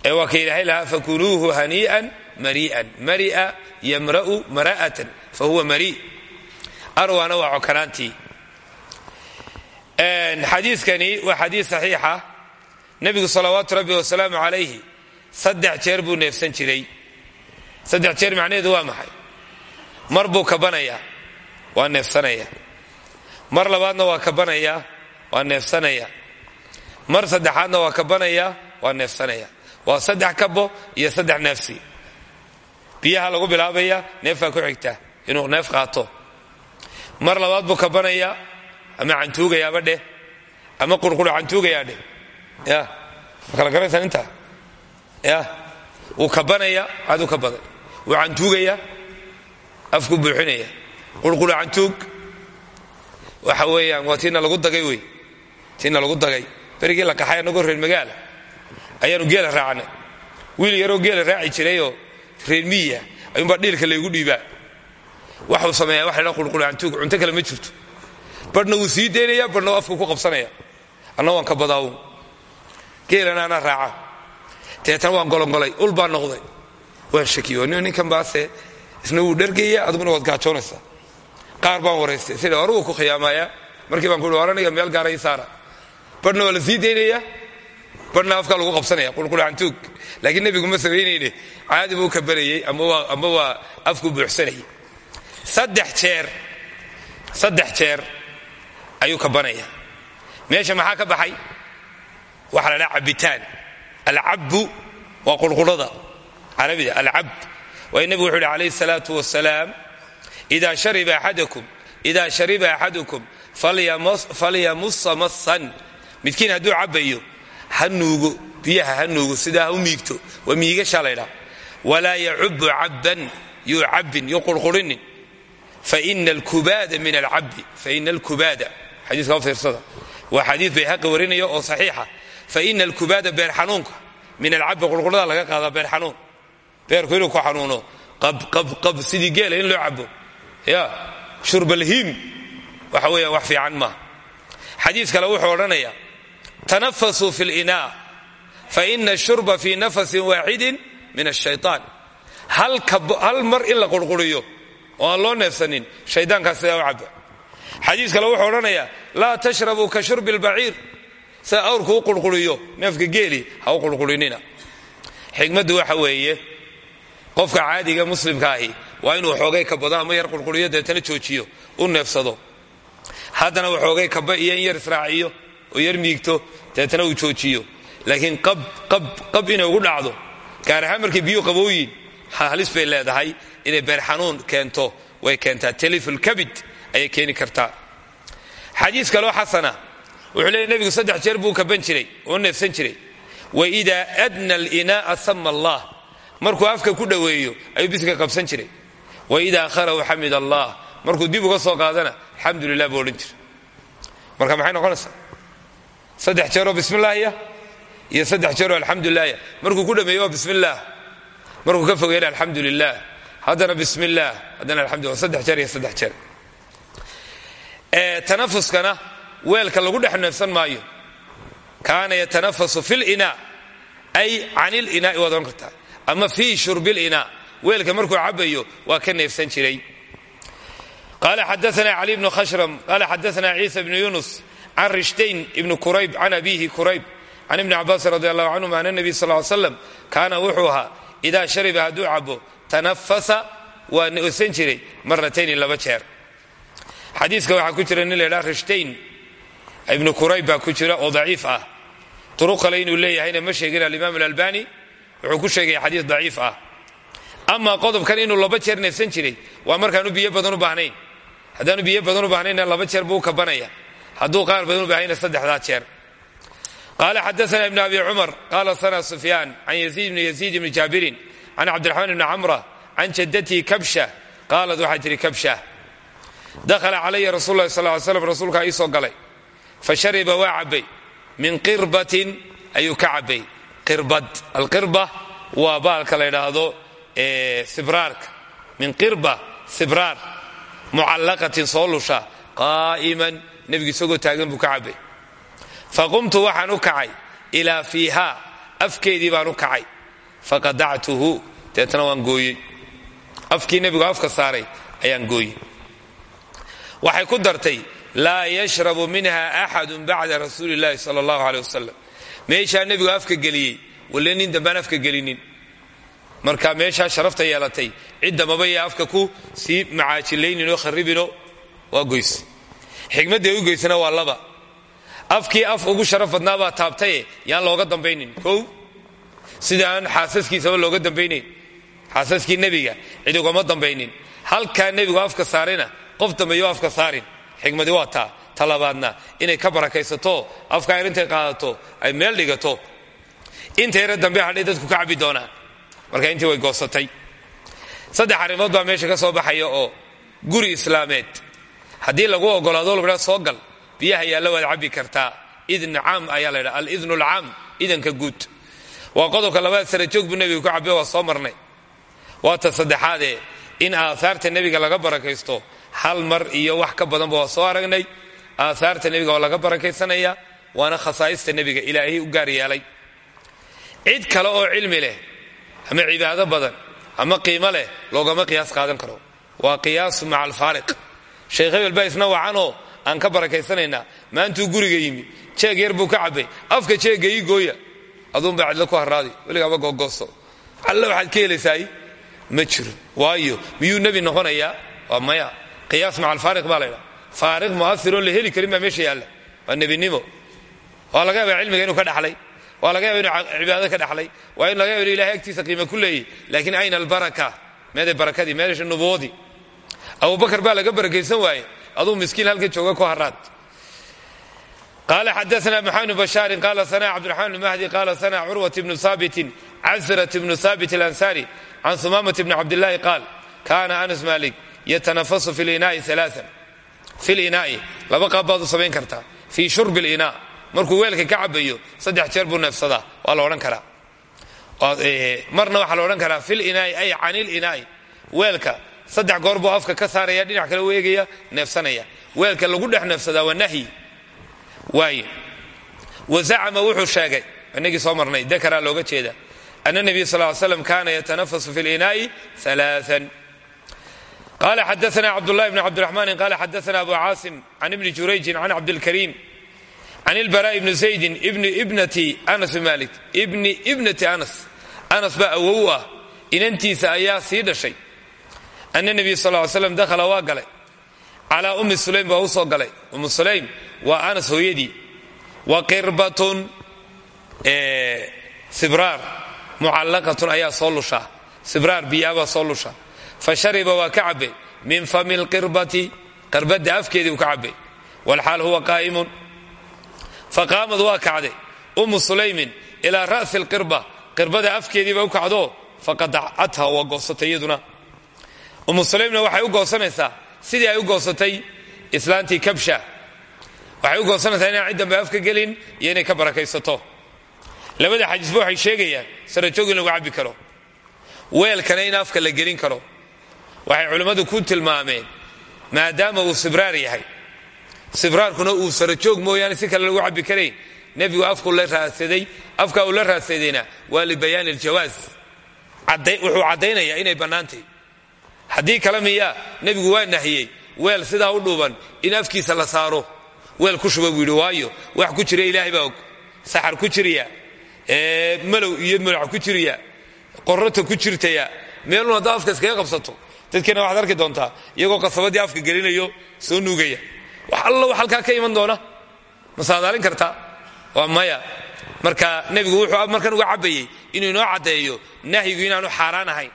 Ee waa ka ilaahay lahaa fakunuuhu hanii'an marii'an. Mari'a yamra'u mara'atan fa huwa marii arwana waa cokanaantii. Xadiiskani waa xadiis saxiixa. Nebigu salawaatu rabbi wasalaamu calayhi saddex jeer buu neefsan jiray. Saddex jeer macnaheedu waa maxay mar buu kabanayaa waa neefsanaya. Mar labaadna waa kabanayaa waa neefsanaya. Mar saddexaadna waa kabanayaa waa neefsanaya. Waa saddex kabo iyo saddex neefsi. Biyaha lagu bilaabaya neefbaa ku xigta inuu neef qaato. Mar labaad buu kabanaya ama cantuugayaaba dheh ama qurqura cantuugayaa dheh. Ya ma kala garaysan intaa? Ya wuu kabanaya aaduu ka badan wuu cantuugaya afku buuxinaya. Qurqura cantuug. Waxa weeyaan waa tiina lagu dagay wey tiina lagu dagay. Berigii la kaxay annagoo reer magaala. Ayaanu geela raacnay. Wiil yaroo geela raaci jirayoo reer miya ayuunbaa dhiilka laygu dhiibaa. Waxuu sameeyaa waxa ladhaa qurquracantuug cunto kale ma jirto. Badhna wuu sii daynaya badhna afku ku qabsanaya anna ka badaawn geelana anaa raaca. Deetana waan golongolay ul noqday. Waan shakiyo nin ninkan baase isna wuu dhargaya aduguna waad gaajoonaysaa. Qaar baan waraystay sida arugu ku khiyaamaya markii baan kuhi waraniga meel gaara ii saara. Badhna waa la sii daynaya badhna afkaa lagu qabsanaya qurquracantuug laakiin nebigu ma samaynayne caadi buu kabanayey ama waa afku buuxsanayay. Saddex jeer ayuu kabanaya meesha maxaa ka baxay? Waxaa la dhaha cabitaan. Alcabbu waa qurqurada carabida alcab waayo nebigu wuxu uhi calayhi salaatu wasalaam ida shariba axadakum ida shariba axadukum falyamusa masan midkiin hadduu cabbayo ha biyaha ha sidaa u miigto waa miigashaa laydhaa walaa yacubu cabban yuu cabbin yuu qurqurinin. Faina alkubaada min alcabdi faina alkubaada. Xadiiska fiirsada. Waa xadiis bayhaqi warinaya oo saxiixa. Faina alkubaada beer xanuunka min alcabdi qurqurada laga qaadaa beer xanuun beerku inuu ku xanuuno. Qabqabqab sidii geela in loo cabo ya shurbalhiim waxa weeya wax fiican maaha xadiis kale wuxuu odhanaya tanafasuu fi linaa faina shurba fi nafasin waaxidin min ashayطaan hal mar in la qurquriyo oo aan loo neefsanin shaydaankaas sidaa u caba xadiis kale wuxuu odhanayaa laa tashrabuu ka shurbi lbaciir sida awrku u qurquriyo neefka geeli ha u qurqurinina. Xikmaddu waxa weeye qofka caadiga muslimka ahi waa inuu xoogay kabado ama yar qurquriyo deetana joojiyo u neefsado. Haddana waxoogay kaba iyo yar israaciyo oo yar miigto deetana uu joojiyo. Laakiin qab inay ugu dhacdo gaar ahaan markay biyuu qabooyin halis bay leedahay inay beer xanuun keento way keentaa. Telifulkabid ayay keeni kartaa. Xadiis kaloo xasana wuxuu leeyay nebigu saddex jeer buu kaban jiray oo neefsan jiray. Waidaa adna alinaaa sama allah markuu afka ku dhoweeyo ayuu biska qabsan jiray. Waidaa kharaw xamid allah. Markuu dib uga soo qaadana alxamdu lilah buu odhan jiray. Marka maxay noqonaysaa? Saddex jeeroo bismillaahiya iyo saddex jeeroo alxamdulilahya markuu ku dhameeyo waa bismillaah markuu ka fogeeyana alxamdu lilah haddana bismi illaah haddana alxamdulillah saddex jeer iyo saddex jeer. Tanafuskana weelka lagu dhex neefsan maayo. Kaana yatanafasu fi linaa ay can ilinaai waad ohan kartaa ama fii shurbi linaa weelka markuu cabayo waa ka neefsan jiray. Qala xadaana cali bnu khashram qala xadaana ciisa bnu yunus can rishtayn ibni kurayb can abihi kurayb can ibni cabaasin radi allahu canhum an nabiy sal l slam kaana wuxuu ahaa idaa shariba hadduu cabo tanafasa neefsan jiray maratayni laba jeer. Xadiiska waxaa ku jira nin la ydhaha rishtayn ibnu kurayb ku jira oo daciif ah. Duruq kale inuu leeyahayna ma sheegin alimaam alalbani wuxuu ku sheegaya xadiis daciif ah. Ama qodobkan inuu laba jeer neefsan jiray waa markaanu biyo badan u baahnayn. Haddaanu biyo badan u baahnaynna laba jeer buu kabanaya hadduu qaar badan u baahayna saddexdaa jeer. Qaala xadaana ibn abi cumar qaala sana sufyaan can yaziid bni yaziid ibni jaabirin can cabdiraxmaan ibni camra can jaddatihi kabsha qaalat waxaa tihi kabsha dakhala calaya rasul lahi sal slam rasuulkaa ii soo galay. Fa shariba waa cabbay. Min qirbatin ayuu ka cabbay qirbad. Alqirba waa baalka la ydhaahdo sibraarka. Min qirba sibraar. Mucallaqatin soo lusha. Qaa'iman. Nebigu isagoo taagan buu ka cabbay faqumtu waxaan u kacay ilaa fiiha afkeedii baan u kacay. Faqadactuhu. Deetna waan gooyey. Afkii nebigu afka saaray ayaan gooyey. Waxay ku dartay laa yashrabu minha axadu bacda rasuuli llahi sala allahu meeshaa nebigu afka geliyey walle nin dambaan afka gelinin. Marka meeshaa sharafta yeelatay ciddamaba ya afka ku sii macaajilayninoo kharibino waa goys. Xikmadday u geysana waa laba. Afkii af ugu sharaf badnaabaa taabtaye yaan looga dambaynin. Kow sida aan looga dambaynayn xaasaskii nebiga cid ugama dambaynin. Halkaa nebigu afka saarina qof dambeeyo afka saarin. Xikmadi waa taa talabaadna. Inay ka barakaysato afka ayr intay qaadato ay meel dhigato. Inta yare dambe hadhay dadku ka cabi doonaan. Marka intii way goosatay. Saddex arrimood baa meesha ka soo baxaya oo guri islaameed. Haddii lagu ogolaado lagu soo gal. Biyaha yaalla waad cabbi kartaa. Idn caam ayaa la ydhaha alidnu alcaam idanka guud. Waa qodobka labaad sara joog buu nebiga ku cabbe waa soo marnay. Waa ta saddexaadee in aahaarta nebiga laga barakaysto hal mar iyo wax ka badanba waa soo aragnay aahaarta nebiga waa laga barakaysanaya waana khasaa'ista nebiga ilaahay u gaar yeelay. Cid kale oo cilmi leh ama cibaado badan ama qiimo leh loogama qiyaas qaadan karo. Waa qiyaasu maca alfaariq. Sheekh hebel baa isna aan ka barakaysanaynaa maantuu guriga yimi jeeg yar buu ka cabbay afka jeegga ii gooya. Aduunbaa cidlo ku harraadi weligaaba googoosto alle waxaad ka ma jiro waayo miyuu nebi noqonayaa? Waa maya. Qiyaas maca alfaariq baa laydhaha faariq mu'asiroo la heli karin baa meesha yaalla. Waa nebinimo. Waa laga yaabaa cilmiga inuu ka dhaxlay. Waa laga yaba inuu cibaadada ka dhaxlay. Waa in laga yaba inu agtiisa qiima ku leeyahy laakiin ayna albaraka? Meeday barakadii meesha nubuwadii abubakar baa laga barakaysan waaye. Aduu miskiin halkan jooga ku haraad qala xadaana maxamed bn bashaarin qala sana cabdiraxmaan bn mahdi qala sana curwat bnu haabitin casrat bnu haabit alansari can sumamat bni cabdillahi qaal kana anas malik yatanafasu fi linaai alaaan fi linaai laba qaab baad u samayn kartaa fii shurbi linaa markuu weelka ka cabayo saddex jeer buu neefsadaa waa la odhan karaa marna waxaa la odhan karaa fil inaai ay canil inaai weelka saddex goor buu afka ka saaraya dhinac kale u eegaya neefsanaya weelka lagu dhex neefsadaa waa nahyi waaye wa zacama sheegay inagii soo marnay dakaraa looga jeeda ana nabiy sal l slam kana yatanafasu fi linaai alaaan qala xadaana cabdulahi bn cabdiraxmanin qala xadaana abu caasim can ibni jurayjin can cabdilkariim can ilbaraai bni zaydin ibni ibnati anas malik ibni ibnati anas anas baa awow ah inantiisa ayaa sii dhashay ana nebiy sal ly slam dakhala waa galay calaa ummi sulaym baa u soo galay ummu sulaym waa anas hooyadii wa qirbatun sibraar mucallaqatun ayaa soo lushaa sibraar biyaabaa soo lushaa fa shariba waa ka cabbe min fami lqirbati qirbadda afkeedii uu ka cabbe walxaal huwa qaa'imun faqaamad waa kacday ummu sulaymin ilaa ra'si lqirba qirbada afkeediiba u kacdo faqadacatha waa goosatay iyaduna ummu sulaymna waxay u goosanaysaa sidii ay u goosatay islaantii kabsha waxay u goosanaysaa inaan ciddanba afka gelin iyo inay ka barakaysato labada xadiisba waxay waxay culimmadu ku tilmaameen maadaama uu sibraar yahay. Sibraarkuna uu sarajoog mooyaane si kale lagu cabbi karayn nebigu afka uu la raadsadayna waa libayaani aljawaas wuxuu caddaynayaa inay bannaantay. Haddii kale miyaa nebigu waa nahiyey weel sidaa u dhuuban in afkiisa la saaro. Weel ku shuba buu waayo wax ku jira ilaahay baa og. Saxar ku jiraya malow iyo mulac ku jiraya qorrata ku jirtaya meelun haddaa afka qabsato dadkeena waxaad arki doontaa iyagoo qasabadii afka gelinayo soo nuugaya. Wax alla wax halkaa ka iman doona. Ma saadaalin kartaa? Waa maya. Marka nebigu wuxuu markan uga cabbayey inuu inoo caddeeyo nahyigu inaanu xaaraan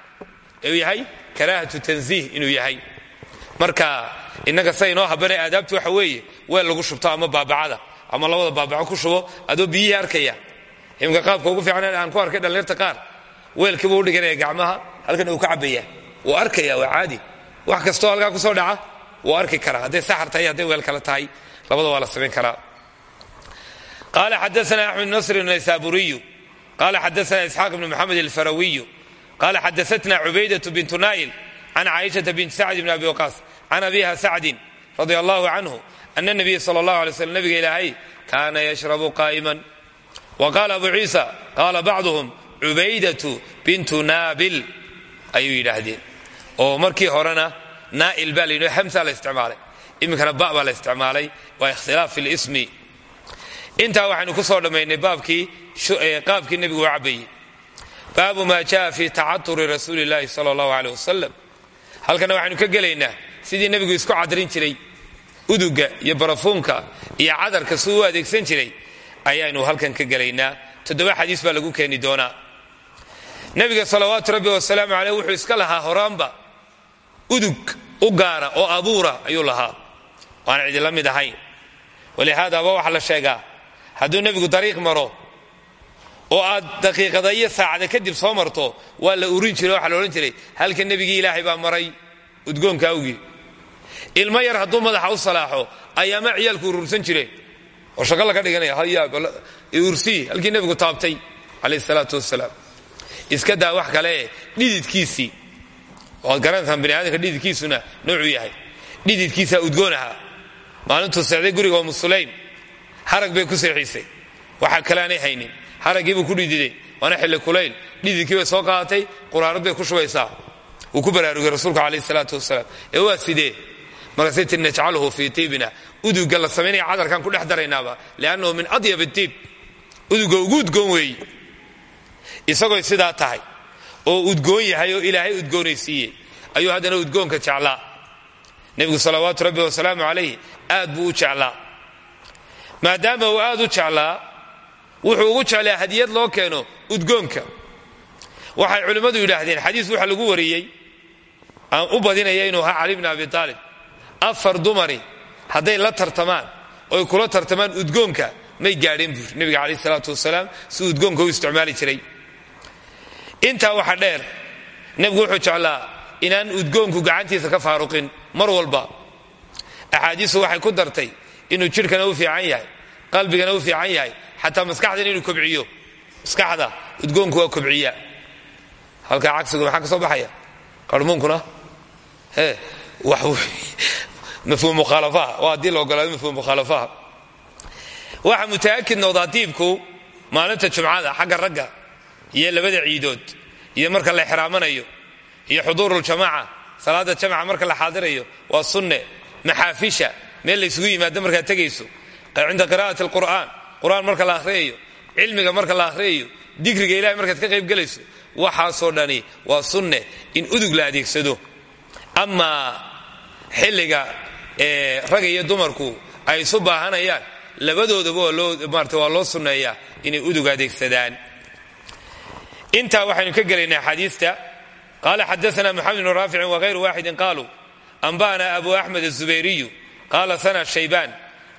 u yahay karaahatu tanziih inuu yahay. Marka innaga sa inoo habane aadaabtu waxa weeye weel lagu shubto ama baabacada ama labada baabaco ku shubo adoo biyihii arkaya. Imka qaabka ugu fiican aan ku arkay dhallinyarta qaar weelkiibu u dhiganaya gacmaha halkan uu ka cabaya wuu arkaya waa caadi. Wax kastoo halkaa ku soo dhaca wuu arki karaa. Hadday saxar tahay weel kale tahay labada waa la samayn karaa. Qala xadaana axmed nasr naysaburiyu qala xadaana isxaaq bn moxamed alfarawiyu. Qala xadaatna cubaydatu bintu nail can caaishata bint sacd bn abi waqaas can abiha sacdin radi allahu canhu ana nabiya sal slam nabiga ilaahay kaana yashrabu qaa'iman. Wa qaala abu ciisa qaala bacduhum cubaydatu bintu naabil ayuu yidhaahdeen. Oo markii horena naail baa layidhi hamsa la isticmaalay. Iminkana ba baa la isticmaalay. Waa ikhtilaaf fi lismi intaa waxaynu ku soo dhammaynay baabkii qaabkii nebigu u cabbayey baabu maa jaa fi tacaturi rasuuli llahi sala allahu halkana waxaynu ka gelaynaa sidii nebigu isku cadrin jiray. Uduga iyo barafuunka iyo cadarka si u adeegsan jiray ayaanu halkan ka gelaynaa. Toddoba xadiis baa lagu keeni doonaa nebiga salawaatu rabbi wasalaamu caleyh wuxuu iska lahaa horaanba. Udug u gaara oo abuura ayuu lahaa. Waan cidila mid ahayn walihaadaba waxaa la sheegaa. Hadduu nebigu dariiq maro oo aad daqiiqada iyo saacada kadib soo marto waa la urin jiray waxaa la odhan jiray halka nebigii ilaahay baa maray udgoonka awgii ilmo yar hadduu madaxa u salaaxo ayaama ciyaalku urursan jireen oo shaqo laga dhiganaya hayaursii halkii nebigu taabtay calayh salaatu wasalaam iska daa wax kale dhididkiisii. Waad garanaysaa bani aadamka dhididkiisuna noocuu yahay. Dhididkiisaa udgoon ahaa. Maalintuu seexday guriga umu sulaym. Harag bay ku seexisay. Waxa kale aanay haynin. Haraggiibuu ku dhididay. Waana xilli kulayl dhididkii soo qaadatay quraarad ku shubaysaa. Wuu ku baraarugay rasuulku calayh salaatu wasalaam. Ee waa sidee? Markaasay tii najcaluhu fii tiibina. Uduga la samaynaya ku dhex daraynaaba. Liannahu min adyab tiib uduga ugu udgoon weeyi isagoy sidaa tahay oo udgoon yahay oo ilaahay udgoonaysiiyey ayuu haddana udgoonka jeclaa. Nebigu salawaatu rabbi wasalaamu calayh aad buu u maadaama uu aad u jeclaa wuxuu ugu jeclaa hadiyad loo keeno udgoonka. Waxay culimmadu yidhaahdeen xadiis waxa lagu wariyey aan u badinaya inuu ahaa cali bni abi aalib afar dumari hadday la tartamaan oy kula tartamaan udgoonka may gaadheen buuri nebiga calayh salaatu wasalaam si udgoonka u isticmaali jiray intaa waxa dheer nebigu wuxuu jeclaa inaan udgoonku gacantiisa ka faaruqin mar walba. Axaadiisu waxay ku dartay inuu jidhkana u fiican yahay qalbigana u fiican yahay xataa maskaxdana inuu kobciyo. Maskaxda udgoonku waa kobciya halkaa cagsigu maxaa ka soo baxaya? Qarmuunkuna e mafhuum mukhaalafaha waa haddii la ogolaado mafhuum mukhaalafaha waxaa mutaakid noqdaa diibku maalinta jumcada xagga ragga iyo labada ciidood iyo marka la exraamanayo iyo xuduuruljamaaca salaada jamca marka la xaadirayo waa sunne maxaafisha meel laysugu yimaado markaad tegayso. Cinda qira'ati alqur'aan qur'aan marka la ahriyayo cilmiga marka la ahriyayo dikriga ilahay markaad ka qaybgelayso waxaasoo dhani waa sunne in udug la adeegsado. Amaa xilliga raga iyo dumarku ay isu baahanayaan labadoodaba waa loo sunneeyaa inay udug adeegsadaan intaa waxaynu ka gelaynaa xadiita qaala xadaana muxamed bn raaficin wahayru waaxidin qaaluu anba'ana abu axmed aلzubayriyu qaala sana shaybaan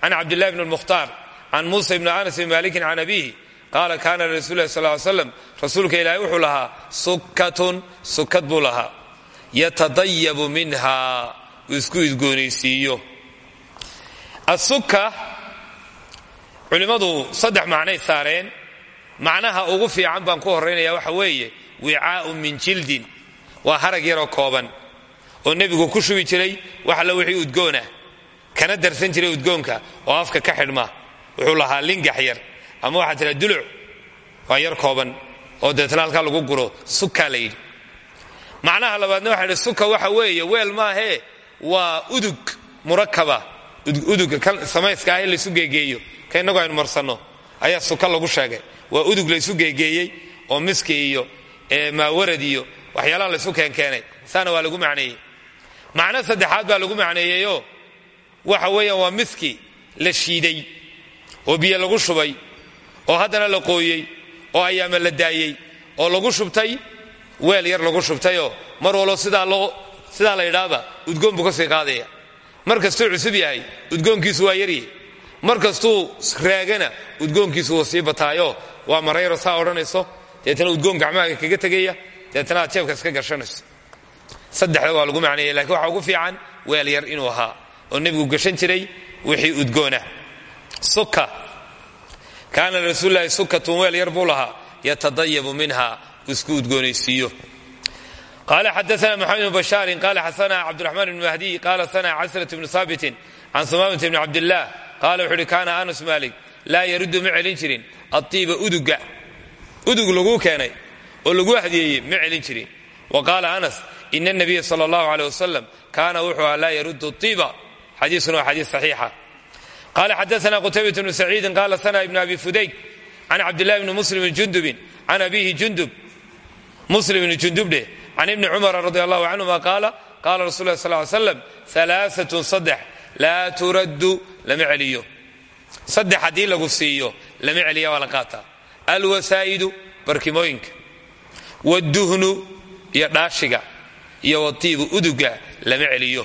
can cabdillahi bn اlmukhtaar can muusa ibn anas bn malikin can abihi qaala kaana rasul ahi sal slam rasuulka ilaahay wuxuu lahaa sukatun sukad buu lahaa. Yatadayabu minha. Uu isku idgoonaysiiyo. Asukka culimmadu saddex macnay saareen macnaha ugu fiican baan ku horaynaya waxa weeye wicaaun min jildin. Waa harag yaroo kooban oo nebigu ku shubi jiray wax alla wixii udgoonah. Kana darsan jiray udgoonka oo afka ka xidhma. Wuxuu lahaa lingax yar ama waxaa tira duluc. Waa yar kooban oo deetna lagu guro sukkaa la macnaha labaadna waxa suka waxa weeye weel maahee waa udug murakaba uduga samayska ah ee laysu geegeeyo. Ka ayaa suka lagu sheegay waa udug laysu geegeeyey oo miski iyo maawarad iyo waxyaalaha laysu keenkeenay. Saana waa lagu macneeyey. Macno saddexaad baa lagu macneeyeyoo waxa weeyaan waa miski la shiiday oo biyo lagu shubay oo haddana la qooyey oo ayaama la daayey oo lagu shubtay weel yar lagu shubtayoo mar walbo sidaa la yidhaahba udgoon buu ka sii qaadaya. Mar cusub yahay udgoonkiisu waa yaryahy mar kastuu raagana udgoonkiisu wuu sii bataayo waa marayro saa odhanayso. Deetna udgoon gacmahaaga kaga tegaya deetna jeebka iska gashanayso saddexda waa lagu macneeya lakiin waxaa ugu fiican weel yar inuu ahaa oo nebigu gashan jiray wixii udgoona. Suka kaana rasuululahi sukatun weel yar buu lahaa. Yatadayabu minha isku udgoonaysiiyo. Qala xadaana mxamed bn bashaarin qala xasana cabdiraxmaan bn mahdiy qala sana casrat bnu haabitin can sumaamata bni cabdillaah qala wuxu uhi kaana anas malik laa yaruddu ma celin jirin. Aiiba uduga udug laguu keenay oo lagu hadiyeeyey ma celin jirin. Wa qaala anas ina nabiya sal allahu aleh wasalam kaana wuxuu aha laa yaruddu iiba xadiiskuna waa xadiis qala xadaana qutaybat bnu saciidin qala sana ibn abi fudayk can cabdillahi bni muslim jundubin can abihi jundub muslim bni jundubdhe can ibni cumara radi allahu canhuma qaala qaala rasul lah sal slam alaaatun saddex laa turaddu lama saddex haddii lagu siiyo lama celiya waa la qaataa. Alwasaa'idu barkimooyinka waduhnu iyo dhaashiga iyo watiibu uduga lama celiyo.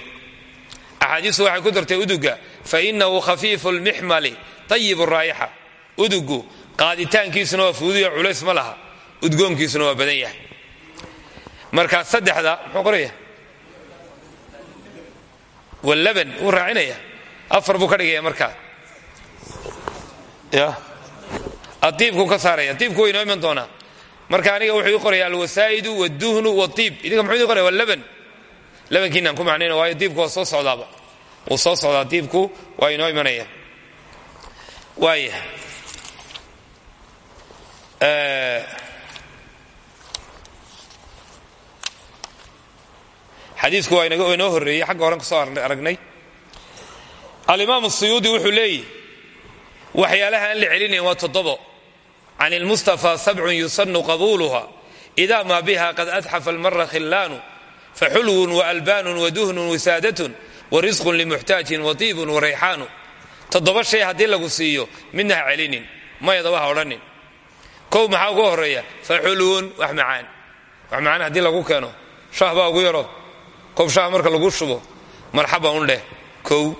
Axaadiistu waxay ku dartay uduga fainahu khafiifu lmixmali ayib raa'ixa. Udugu qaaditaankiisuna waa fuudiyo culays ma laha udgoonkiisuna waa badan yahay. Markaa saddexda muxuu qoraya? Walaban wuu raacinaya. Afar buu ka dhigaya markaa ya. Adiibkuu ka saaraya. Diibku waa inoo iman doonaa. Marka aniga wuxuu ii qoraya alwasaa'idu wduhnu idinka muxuu idin qoraya waa laban. Labankiinaan ku macnayna waayo diibku waa soo socdaaba. Wuu soo socdaa diibku waa inoo imanaya. Waaya xadiisku waa inoo horreeyey xagga horan ka soo aragnay. Alimaam suyuudi waxyaalaha aan la celinayn waa toddobo. Can ilmustafa sabcun yusanu qabuuluha ida maa biha qad adxafa almara khillaanu faxulwun waalbaanun waduhnun wisaadatun warisqun limuxtaajin watiibun warayxaanu toddoba shay haddii lagu siiyo midna celinin mayadaba ha odhanin. Kow maxaa ugu horreeya faxulwun wax macaan. Wax macaan haddii lagu keeno shah ugu yaro kob shah marka lagu shubo marxaba un dheh. Kow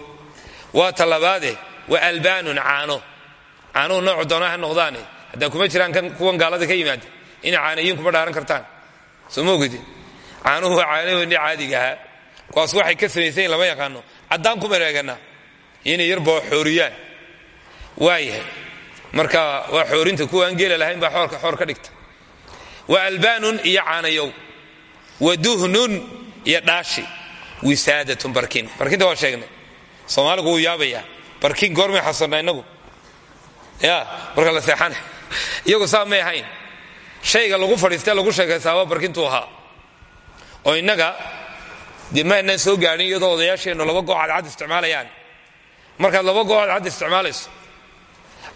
waa talabaade wa albaanun caano. Caanuhu noocu doonaa ha noqdaane haddaa kuma jiraan kuwan gaalada ka yimaada. Ina caanayiin kuma dhaaran kartaan. Soo ma ogedi caanuhu waa caanahoodni caadiga ahaa. Kuwaas waxay ka samaysayin lama yaqaano. Caddaan kuma eeganaa inay yarbao xooriyaan waayahay marka waa xoorinta kuwa geela lahayn baa xoorka xoor ka dhigta. Wa albaanun iyo caanayow. Wa duhnun iyo dhaashi. Wisaadatun barkin barkinta waa sheegnay. Soomaaligu wuu yaabayaa barkin goormay xasannaa innagu ya marka la seexana iyagu saa may ahayn. Shayga lagu fadhiistee lagu sheekaysaaba barkintuu oo innaga dee soo gaadhin iyadoo odayaasheennu laba goo cadcad isticmaalayaan. Markaad laba goo cadcad isticmaalayso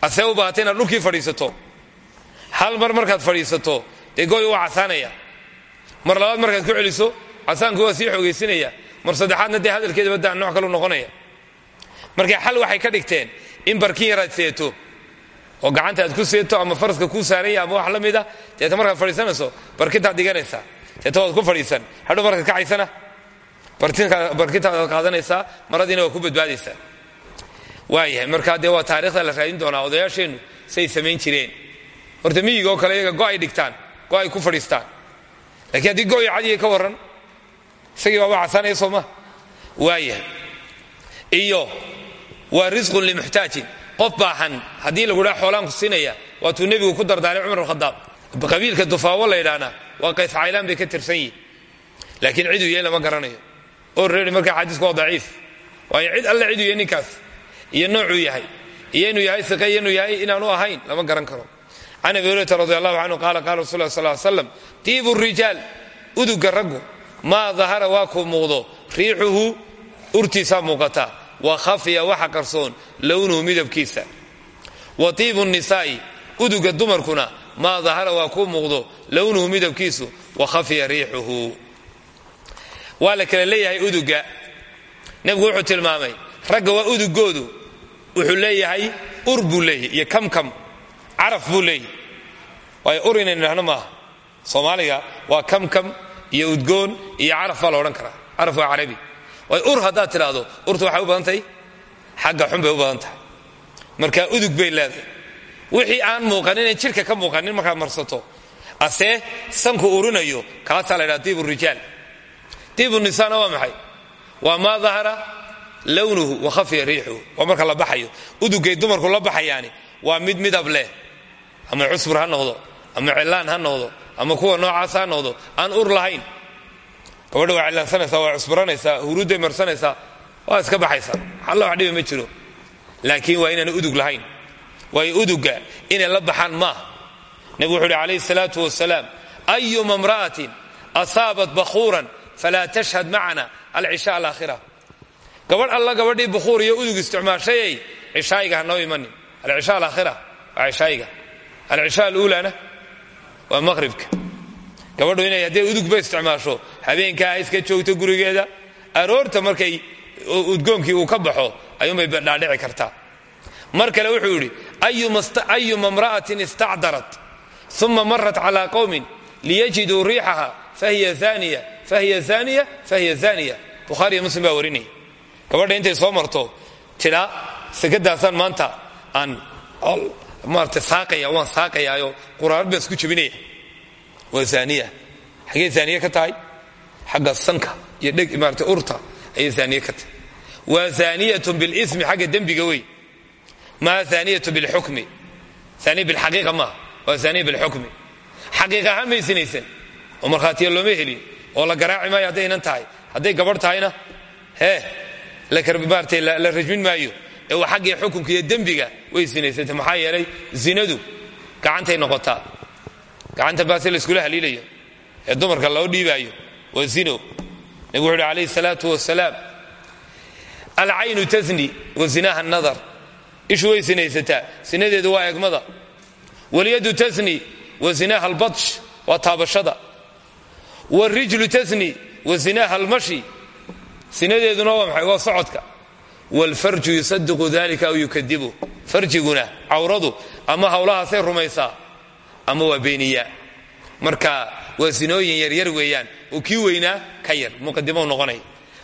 asee u baahata inaad hal mar markaad fadhiisato dee gooy waa casaanaya. Mar labaad markaad ku celiso casaanku waa sii xoogaysinaya mar saddexaadna dee hadalkeedaba daan nooc kalu noqonaya marka xal waxay ka dhigteen in barkin yaraad seeto oo gacanta aad ku seeto ama faraska kuu saaranya ama wax la mida deeta markaad fadhiisanayso barkintaad dhiganaysaa deeta waad ku fadhiisan. Hadhow markaad kacaysana barkintaadaad qaadanaysaa maradiina waa ku badbaadaysaa. Waayahay markaa dee waa taarikhda la raadin doonaa odayaasheennu say samayn jireen. Horta miyiga kale iyaga go dhigtaan go ku fadhiistaan. Lakiin haddii go'yo cadiya ka warran isagii baaba casaanaya soo ma? Iyo waa risqun limuxtaajin qof baaxan haddii lagu dhaha xoolaanku siinaya waatuu nebigu ku dardaaray cumar khadaab qabiilka dufaawo la ydhaahna waa qays caylaan bay ka tirsan yihiin laakiin ciduu lama garanayo. Oo reeri markaa xadiisku waa daciif. Waayo cid alle ciduu yee ninkaas iyo noocuu yahay iyo yahay inuu yahay inaanu ahayn lama garan karo. Can abi hurayrata radi allahu canhu qaala qaala rasul lah sal slam tiibu rijaal uduga raggu maa dahara waa kuu muuqdo? Riixuhu urtiisaa wa khafiya waxa qarsoon lownuhu midabkiisa. Wa tiibu nisaa'i uduga dumarkuna maa dahara waa kuu muuqdo lownuhu midabkiisu wa khafiya riixuhu. Waa la uduga. Nebigu wuxuu tilmaamay ragga waa udugoodu wuxuu leeyahay ur buu leeyahay iyo kamkam caraf buu leeyahay. Waayo ur inaynu maaha soomaaliga waa kamkam iyo udgoon iyo caraf baa la odhan karaa. Caraf waa carabi ur haddaad tidhaahdo urtu waxay u badan tahay xagga xun bay u badan tahay marka udug bay leedahay. Wixii aan muuqanin ee jidhka ka muuqanin markaad marsato asee sanku urinayo kaasaa la ydhaha diibu rijaal. Diibu nisaana waa maxay? Waa maa dahara lownuhu wa khafiya riixuhu. Waa marka la baxayo. Udugay dumarku la baxayaani waa mid midab leh. Ama cusbur ha noqdo ama cilaan ha noqdo ama kuwa noocaas ha noqdo. Aan ur lahayn gabadha waa cilaansanaysaa waa cusburanaysaa huruudday marsanaysaa waa iska baxaysaa alla wax dhiba ma jiro. Laakiin waa inaana udug lahayn. Waayo uduga inay la baxaan maaha nebigu wuxu uhi calayhi salaatu wasalaam ayuma imra'atin asaabat bakhuuran falaa tashhad macana alcishaa alaakhira. Gabadh alla gabadhii bukhuur iyo udug isticmaashayay cishaayiga ha noo imanin. Alcishaa alaakhira waa cishaayiga. Alcishaa aluulana waa maqhribka gabadhu inay hadday udugba isticmaasho. Habeenkaa ha iska joogto gurigeeda. Aroorta markay udgoonkii uu ka baxo ayuunbay dhaadhici kartaa. Mar kale wuxuu yidhi ayuma imra'atin istacdarat uma marat calaa qowmin liyajiduu riixaha fahiya aaniya fahiya aaniya fahiya aaniya bukhaariyo muslim baa warinaya intay soo marto tidhaa sekadaasaan maanta aan maarata saaqaya waan saaqayaayo quraarad baan isku jebinaya waa zaaniya. Xaggee zaaniye ka tahay? Xagga sanka iyo dheg maarata urta ayay zaaniye ka tahay. Waa zaaniyatun bilismi xagga dembiga wey maa zaaniyatu bilxukmi zaaniya bilxaqiiqa maaha. Waa zaaniya bilxukmi xaqiiqa ahaan may sinaysan oo markhaatiya looma helin oo la garaaci maayo haddaynan tahay. Hadday gabadh tahayna hee maarata la rajmin maayo. Ee waa xaggii xukunka iyo dembiga way sinaysantay maxaa yeelay zinadu gacantay noqotaa gacanta baase layskula haliilayo ee dumarka loo dhiibaayo waa zino. Nabigu wuxu uhi calayhi salaatu wasalaam alcaynu tasni wa zinaha nadar ishu way sinaysataa sinadeedu waa egmada walyadu tasni wa zinaha albatsh waa taabashada. Wاrijlu tasni wa zinaha almashi sinadeeduna waa maxay? Waa socodka. Wاlfarju yusadiqu dalika aw yukadibu farjiguna cawradu ama hawlahaasay rumaysaa ama waa beeniyaa? Marka waa sinooyin yaryar weeyaan. Oo kii weynaa ka yar muqadimo noqonaya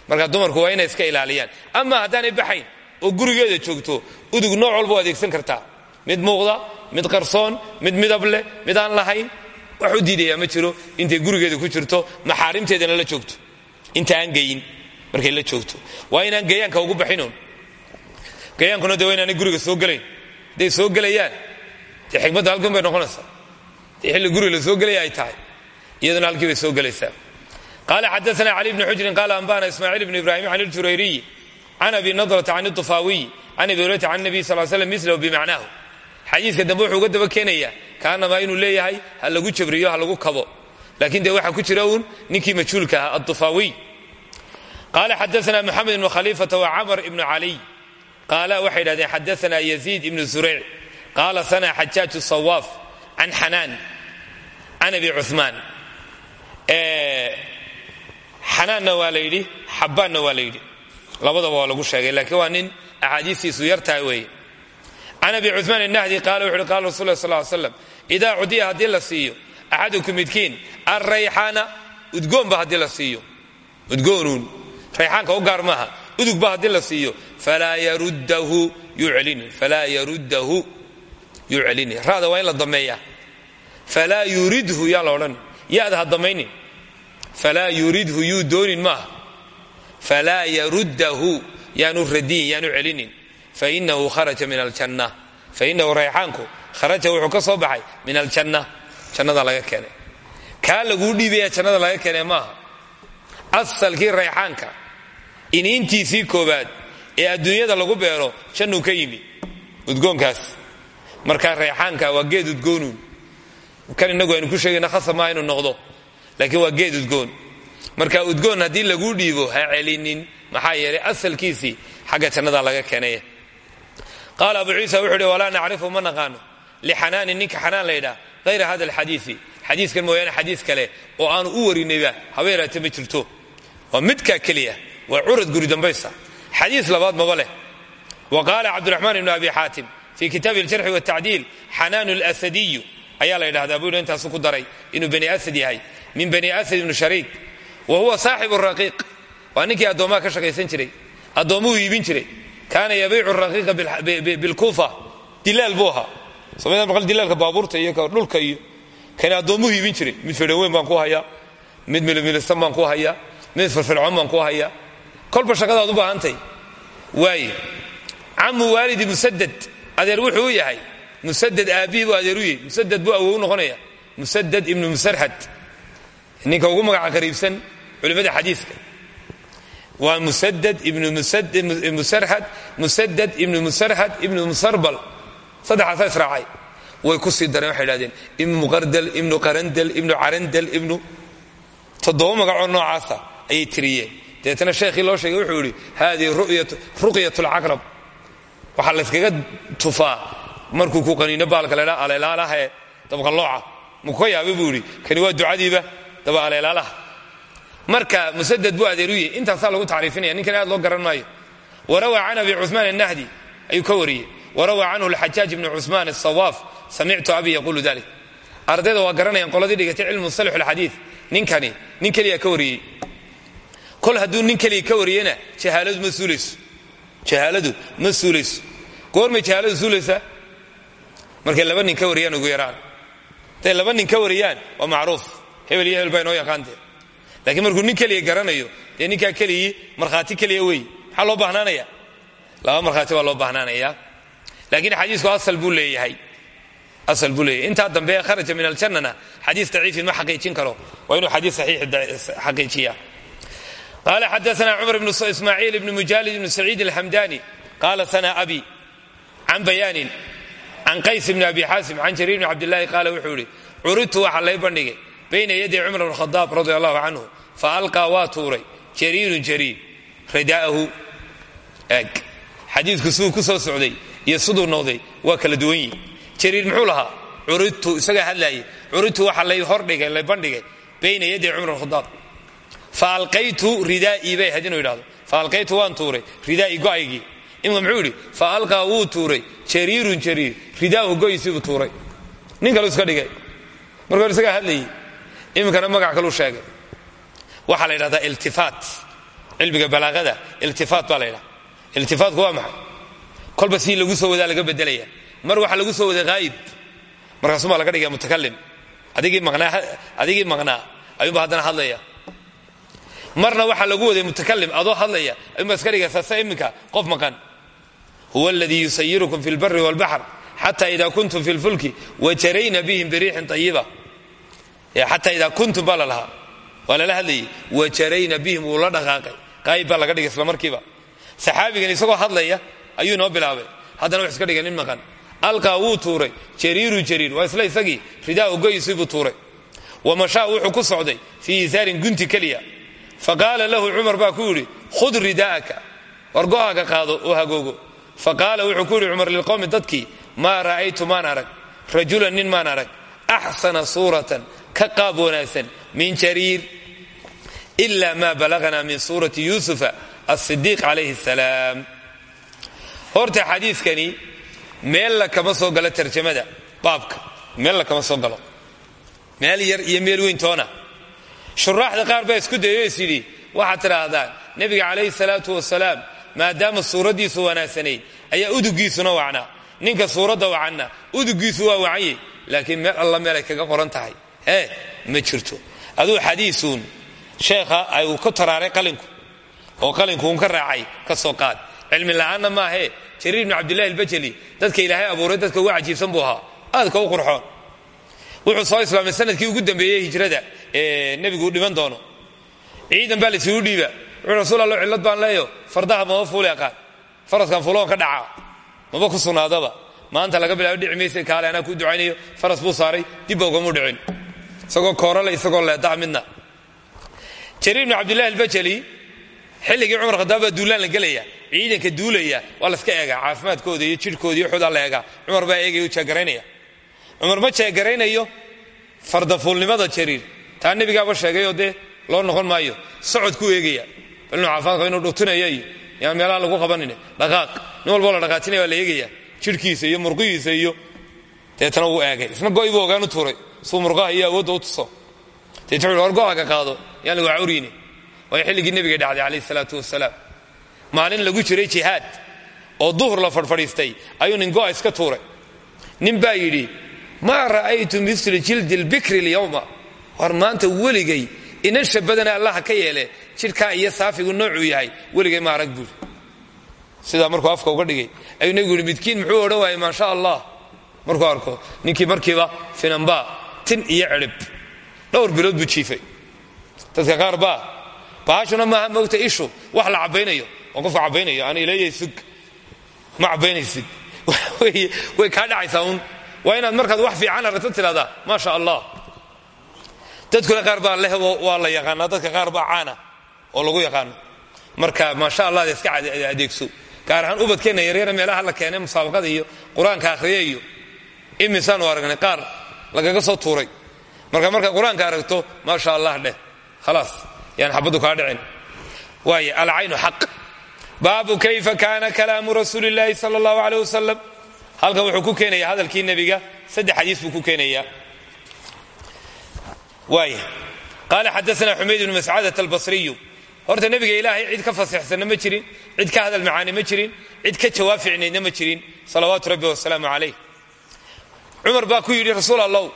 marka dumarku waa inay iska ilaaliyaan. Ama haddaanay baxayn oo gurigeeda joogto udug nooc walba u adeegsan kartaa. Mid muuqda mid qarsoon mid midab mid aan lahayn. Wax u ma jiro. Intay gurigeeda ku jirto maxaarimteedana la joogto. Inta aan geyin markay la joogto. Waa inaan gayaanka ugu baxinoon gayaankuna de waa inaanay guriga soo gelayn. Hadday soo gelayaan dee xikmadda halkan bay noqonaysaa xilli guriga la soo gelaya ay tahay. Iyaduna halkii bay soo gelaysaa. Qaala xadaana cali bni xujrin qaala anbana ismaaciil bni ibrahim can iljurayriyi can abi nadrata can idufaawiyi can abi hurayrata can nabiy sal slam milahu bimacnaahu. Uga daba keenayaa kaanamaa inuu leeyahay ha lagu jabriyo ha lagu kabo. Laakiin waxaa ku jira uun ninkii majhuulka ahaa addufaawiy qaala xadaana moxamed ibnu khaliifata wa camar ibnu caliy qaala waxay idhahdeen xadaana yaziid ibnu zurayc. Qaala sana xajaaju sawaaf can xanaan can abi cumaan xanaanna waa la yidhi xabbaanna waa la yidhi labadaba waa lagu sheegay laakiin waa nin axaadiistiisu yartahay weeye can abi cumaan inahdi qaala wuxu uhi qala rasul lah sal slam idaa cudiya haddii la siiyo axadukum midkiin alrayxaana udgoonba haddii la siiyo udgoonuun rayxaanka u gaar maaha udugba haddii la siiyo falaa yaruddahu yuu celini falaa yaruddahu yuu celini. Ra'da waa in la dameeyaa. Falaa yuridhu yaa la odhan. Yaada ha yuridhu yuu doonin maaha falaa yaruddahu yaanu radiyin yaanu celinin. Fainahu kharaja min aljanna fainahu rayxaanku kharaja wuxuu ka soo baxay min aljanna jannada laga keenay. Kaa laguu dhiibaya jannada laga keenay maaha asalkii rayxaanka iniintiisii koobaad ee adduunyada lagu beero jannuu ka yimi. Udgoonkaas markaa rayxaanka waa geed udgoonuun kan innagu aynu ku sheegayna khasab inuu noqdo laakiin waa geed udgoon. Marka udgoon haddii laguu dhiibo ha celinin. Maxaa yeelay asalkiisii xagga jannada laga keenaya. Qaala abu ciisa wuxuu uhi walaa nacrifu ma naqaano. Lixanaanin ninka xanaan laydhaa hayra hada alxadiii xadiiskan mooyaane xadiis kale oo aanu u warinayba haba yaraate jirto. Waa midkaa keliya waa curad guri dambaysa. Xadiis labaad maba leh. Wa qaala cabdiraxmaan ibnu abi xaatim fii kitaabi aljarxi watacdiil xanaanu lasadiyu ayaa la ydhahdaa buu intaasu ku daray inuu bani asad yahay min bani asad ibnu shariik. Wa huwa saaxibu raqiiq. Waa ninkii addoomaha ka shaqaysan jiray addoomuhu iibin jiray. Kaana yabiicu raqiiqa bilkuufa dilaal buu ahaa. Somalia maqal dilaalka baabuurta iyo dhulka iyo kani addoomuhu iibin jiray. Mid fedhaweyn baan ku hayaa mid milimilistan baan ku hayaa mid firfircoon baan ku hayaa. Kolba shaqadaad u baahantay waaye camu waalidi musadad adeer wuxuu yahay musadad aabbihii buu adeer u yahy musadad buu awow noqonaya. Musadad ibnu musarhad. Ninka ugu magaca qariibsan culimmada xadiiska. Waa musadad ibnu musarhad musadad ibnu musarhad ibnu musarbal. Saddexaasaa israacay. Way ku sii dareen waxay idhahdeen ibnu muqardal ibnu qarandal ibnu carandal ibnu toddoba magacoo noocaasa ayay tiriyeen. Dabeetana sheekhii loo sheegay wuxuu yidhi haadihi ruqyat lcaqrab waxaa layskaga tufaa markuu ku qaniino baalka ladha aleelaalahae dabqallooca muka yaaba buu idhi kani waa ducadiiba daba aleelaalaha marka musadad buu adeeruye intaasaa lagu tacriifinaya ninkan aad loo garan maayo. Warawaa can abi cumaan annahdi ayuu ka wariyey. Warawaa canhu lxajaaj bnu cumaan asawaaf samictu abi yaquulu dalik ardayda waa garanayaan qoladii dhigatay cilmu salix lxadii ninkani nin ka wariyey. Kol hadduu nin ka wariyena jahaaladu ma jahaaladu ma suulayso goormay jahaaladu suulaysaa markay laba nin ka wariyaan ugu yaraan. Haday laba nin ka wariyaan waa macruuf. Hebel iyo hebel baa inoo yaqaantee laakiin markuu nin keliya garanayo dee ninkaa keligii markhaati keliya wey. Maxaa loo baahnaanaya laba markhaati waa loo baahnaanaya laakiin xadiisku asal buu leeyahay. Asal buu leeyahay. Intaa dambe ee kharaja min aljannana xadiis daciifin ma xaqiijin karo. Waa inuu xadiis saxiix xaqiijiya qaala xadaana cumar bnu ismaaciil ibni mujaalid ibni saciid alhamdani qaala sana abi can bayaanin can qays bni abi xaasim can jariir bni cabdillaahi qaala wuxuu ihi curidtu waxaa lay bandhigay bayna yaday cumar bn khadaab radi allahu canhu fa alqaa waa tuuray jariirun jariir ridaahu eg xadiidku siduu ku soo socday iyo siduu noqday waa kala duwan yihi jariir muxuu lahaa curidtu isagaa hadlaayay curidtu waxaa lay hordhigay lay bandhigay bayna yaday cumar bn khadaab fa alqaytu ridaa'ii bay ahayd inuu yidhahdo. Fa alqaytu waan tuuray ridaa'ii go'aygii. Imika muxuu yidhi fa alqaa wuu tuuray jariirun jariir ridaahu goysiibuu tuuray. Nin kalu iska dhigay. Marka hore isagaa hadlayay iminkana magac kaluu sheegay. Waxaa la yidhahdaa iltifaat cilmiga balaaqada iltifaat baa la ydhaha iltifaatku waa kolba sii lagu soo wadaa laga bedelaya mar waxaa lagu soo waday haayib markaasumaa laga dhigaya mutakalim adigii maqnaa ayuunba haddana hadlaya marna waxaa lagu waday mutakalim adoo hadlaya ayuunba iska dhigaysaa sa iminka qof maqan. Huwa aladii yusayirukum fi lbari walbaxr xata ida kuntum fi lfulki wajarayna bihim biriixin ayiba xataa idaa kuntum baa la lahaa. Waa lala hadlayay bihim wuu la dhaqaaqay. Qaayib baa laga dhigay isla markiiba. Saxaabigan isagoo hadlaya ayuu noo bilaabay. Haddana wax iska dhigay nin maqan. Alqaa wuu tuuray jariiru jariir waa isla isagii ridaau goysiibuu tuuray. Wamashaa wuxuu ku socday fii isaarin gunti keliya faqaala lahu cumar baa ku yidhi khud ridaa'aka war go'aaga qaado oo hagoogo. Faqaala wuxuu ku yidhi cumar lilqowmi dadkii maa ra'aytu maan arag. Rajulan nin maan arag. Axsana suuratan ka qaab wanaagsan min jariir. Ila ma balagana min suurati yuusufa asidiiq calayhi salaam. Horta xadiidkani meella kama soo galo tarjamada baabka. Meella soo galo. Meel yar iyo meel weyn shuraaxda qaar baa isku dayo is yidhi waxaad tidhaahdaan nebiga calayhi salaatu wasalaam maadaama suuraddiisu wanaagsanayd ayaa udugiisuna wacnaa ninka suuradda wacanna udugiisu waa wacanye laakiin meel alla meel ay kaga qoran tahay. Ee ma jirto. Aduu xadiisuun sheekha ay uu taraaray qalinku oo qalinku uun ka raacay ka soo qaad. Cilmi la'aanna maahee jariir ibnu cabdillahi albajali dadka ilaahay abuuray dadka uga cajiibsan buu ahaa. Aadka u qurxoon wuxuu soo islaamay sannadkii ugu dambeeyey hijrada ee nebigu dhiman doono. Ciidan baa laysugu dhiiba. Wuxuu rasuul allo baan leeyo fardaha mama fuuli aqaan? Faraskan fuloon ka dhaca. Maba ku sugnaadaba maanta laga bilaabo dhici maysa kaale anaa ku ducaynayo faras buu saaray dibba ugamu dhicin. Isagoo koorale isagoo leedaa midna. Jariir ibnu cabdillahi albajali xilligii cumar khadaab baa duulaan la gelaya ciidanka duulaya waa laska eegaa. Caafimaadkooda iyo jidhkooda iyo xudaa la baa eegaya u jeegaraynaya cumar ma jeegaraynayo fardafuulnimada jariir. Taa nebigaaba sheegayoo dee loo noqon maayo. Socod ku eegaya. Balinu caafimaadka inuu dhutinaya iyo yaan meelaha lagu qabanin. Dhaqaaq. Nin walboo la dhaqaajinaya waa la eegaya. Iyo murqihiisa iyo deetana wuu eegay. Isna go'i buu ogaan u tuuray. Suu murqaha iyo awoodda u tuso. Deet wuxu go'aga qaado. Yaan lagu cawriyni waayo xilligii nebiga dhacday calayhi salaatu wasalaam maalin lagu jiray jihaad. Oo duhur la fadhfadhiistay ayuu nin go'a iska tuuray. Nin baa yidhi maa ra'aytu misla jildi lbikri lyawma war maanta weligay inan shabadana allaha ka yeele jidhkaa iyo saafigu noocuu yahay weligay ma arag buuri. Sidaa markuu afka uga dhigay ayuu nebigu yihi midkiin muxuu odhan waayey maasha allah markuu arko ninkii markiiba finanbaa tin iyo cidhib dhowr bilood buu jiifay. Dadka qaar baa bahashuna maaha mogta ishu wax la cabbaynayo. Oo qofka cabbaynayo aan ileeyay sug ma cabbaynaysid way kaa dhacaysaa waa inaad markaad wax fiican aragto tidhahdaa maasha allah dadkuna qaar baa leh waa la yaqaanaa. Dadka qaar baa caana oo lagu yaqaano marka maasha allah iska adeegso. Gaar ahaan ubadkeenna yaryara meelaha la keenay musaabaqada iyo qur'aanka akhriya iyo aragnay qaar lagaga soo tuuray. Marka markaad qur'aanka aragto maasha allah dheh. Khalaas yaan xabaddu kaa dhicin. Waay alcaynu xaq. Baabu kayfa kaana kalaamu rasuuli llaahi sala allahu aleyh wasalam halkan wuxuu ku keenaya hadalkii nebiga saddex xadiis buu ku keenayaa. Waaya qaala xadaana xumayd ibnu mascadat albasriyu horta nebiga ilaahay cid ka fasixsanna ma jirin cid ka hadal macaani ma jirin cid ka jawaab ma jirin. Salawaatu rabbi wasalaamu calayh. Cumar baa ku yidhi rasuul allow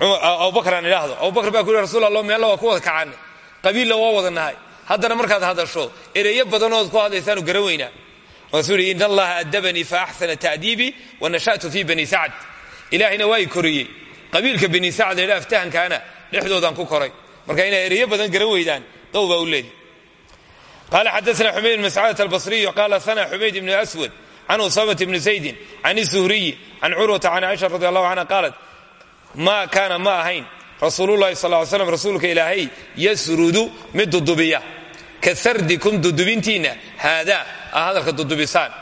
abubakr aan idhaahdo abubakr baa ku yidhi rasuul allow meella waa ku wada kacaanay qabiilla waa wada nahay. Haddana markaad hadasho ereyo badanood ku hadlaysaanu garan weynaa markaasuu yidhi in allaha addabanii fa axsana ta'diibii wa nasha'tu fii bani sacd ilaahayna waa i koriyey. Qabiilka bani sacd eedha aftahankaana dhexdoodaan ku koray. Marka inay ereyo badan garan weydaan dow baa u leedi qaala xadaana xumayd bn mascadat albasriyu qaala sana xumayd ibnu aswad can usamat bni zaydin can isuhriyi can curwata can caaisha radi allahu canha qaalat ma kaana ma ahayn. Rasuululahi sal ly slam rasuulka ilaahay yasrudu mid dudubiya. Ka sardikum dudubintiinna haadaa ah hadalka dudubisaan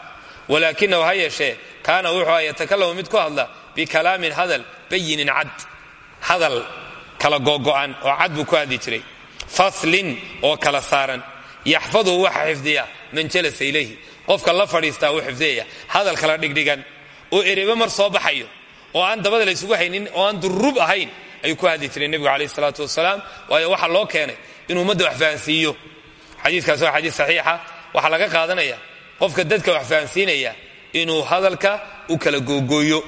walaakinahu ha yeeshee kaana wuxuu a yatakalamu mid ku hadla bikalaamin hadal bayinin cad. Hadal kala gogo'an oo cad buu ku hadli jiray. Faslin oo kala saaran. Yaxfaduhu waxa xifdiya man jalasa ilayhi. Qofka la fadhiistaa uu xifdiyaya hadal kala dhigdhigan oo erebe mar soo baxayo oo aan dabada la ysugu haynin oo aan durrub ahayn ayuu ku hadli jiray nebigu calayh isalaatu wasalaam. Waayo loo keenay inuu ummadda wax fahansiiyo. Xadiiskaas waa xadiis saxiixa waxaa laga qaadanaya qofka dadka wax fahansiinaya inuu hadalka u kala googooyo.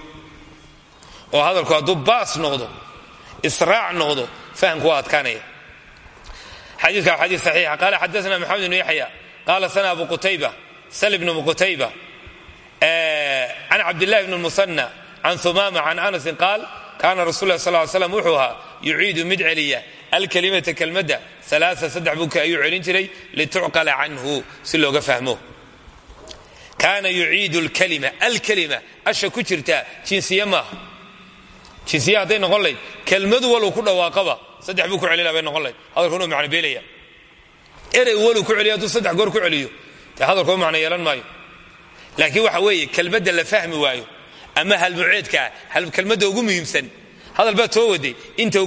oo hadalku hadduu baas noqdo israac noqdo fahamku waa adkaanaya. xadiiska waa xadiis saxiixa. qaala xadaana maxamed ibnu yaxya qaala sana abu qutayba sal ibnu qutayba can cabdillahi bni musanna can humama can anasin qaal kaana rasul lah sal slam wuxuu ahaa mid celiya alkalimata kelmadda alaaa saddex buka ayuu celin jiray litucqala canhu si looga fahmo kaana yuciidu lkalima alkalima asha ku jirtaa jinsiye maaha jinsiye hadday noqon layd kelmadu waluu ku dhawaaqaba saddex buu ku celina bay noqon layd hadalkunu macno beelaya erey waluu ku celiyo hadduu saddex goor ku celiyo dee hadalkuma macno yeelan maayo laakiin waxa weeye kelmadda la fahmi waayo ama halmuceedkaa kelmadda ugu muhiimsan hadal baa too waday inta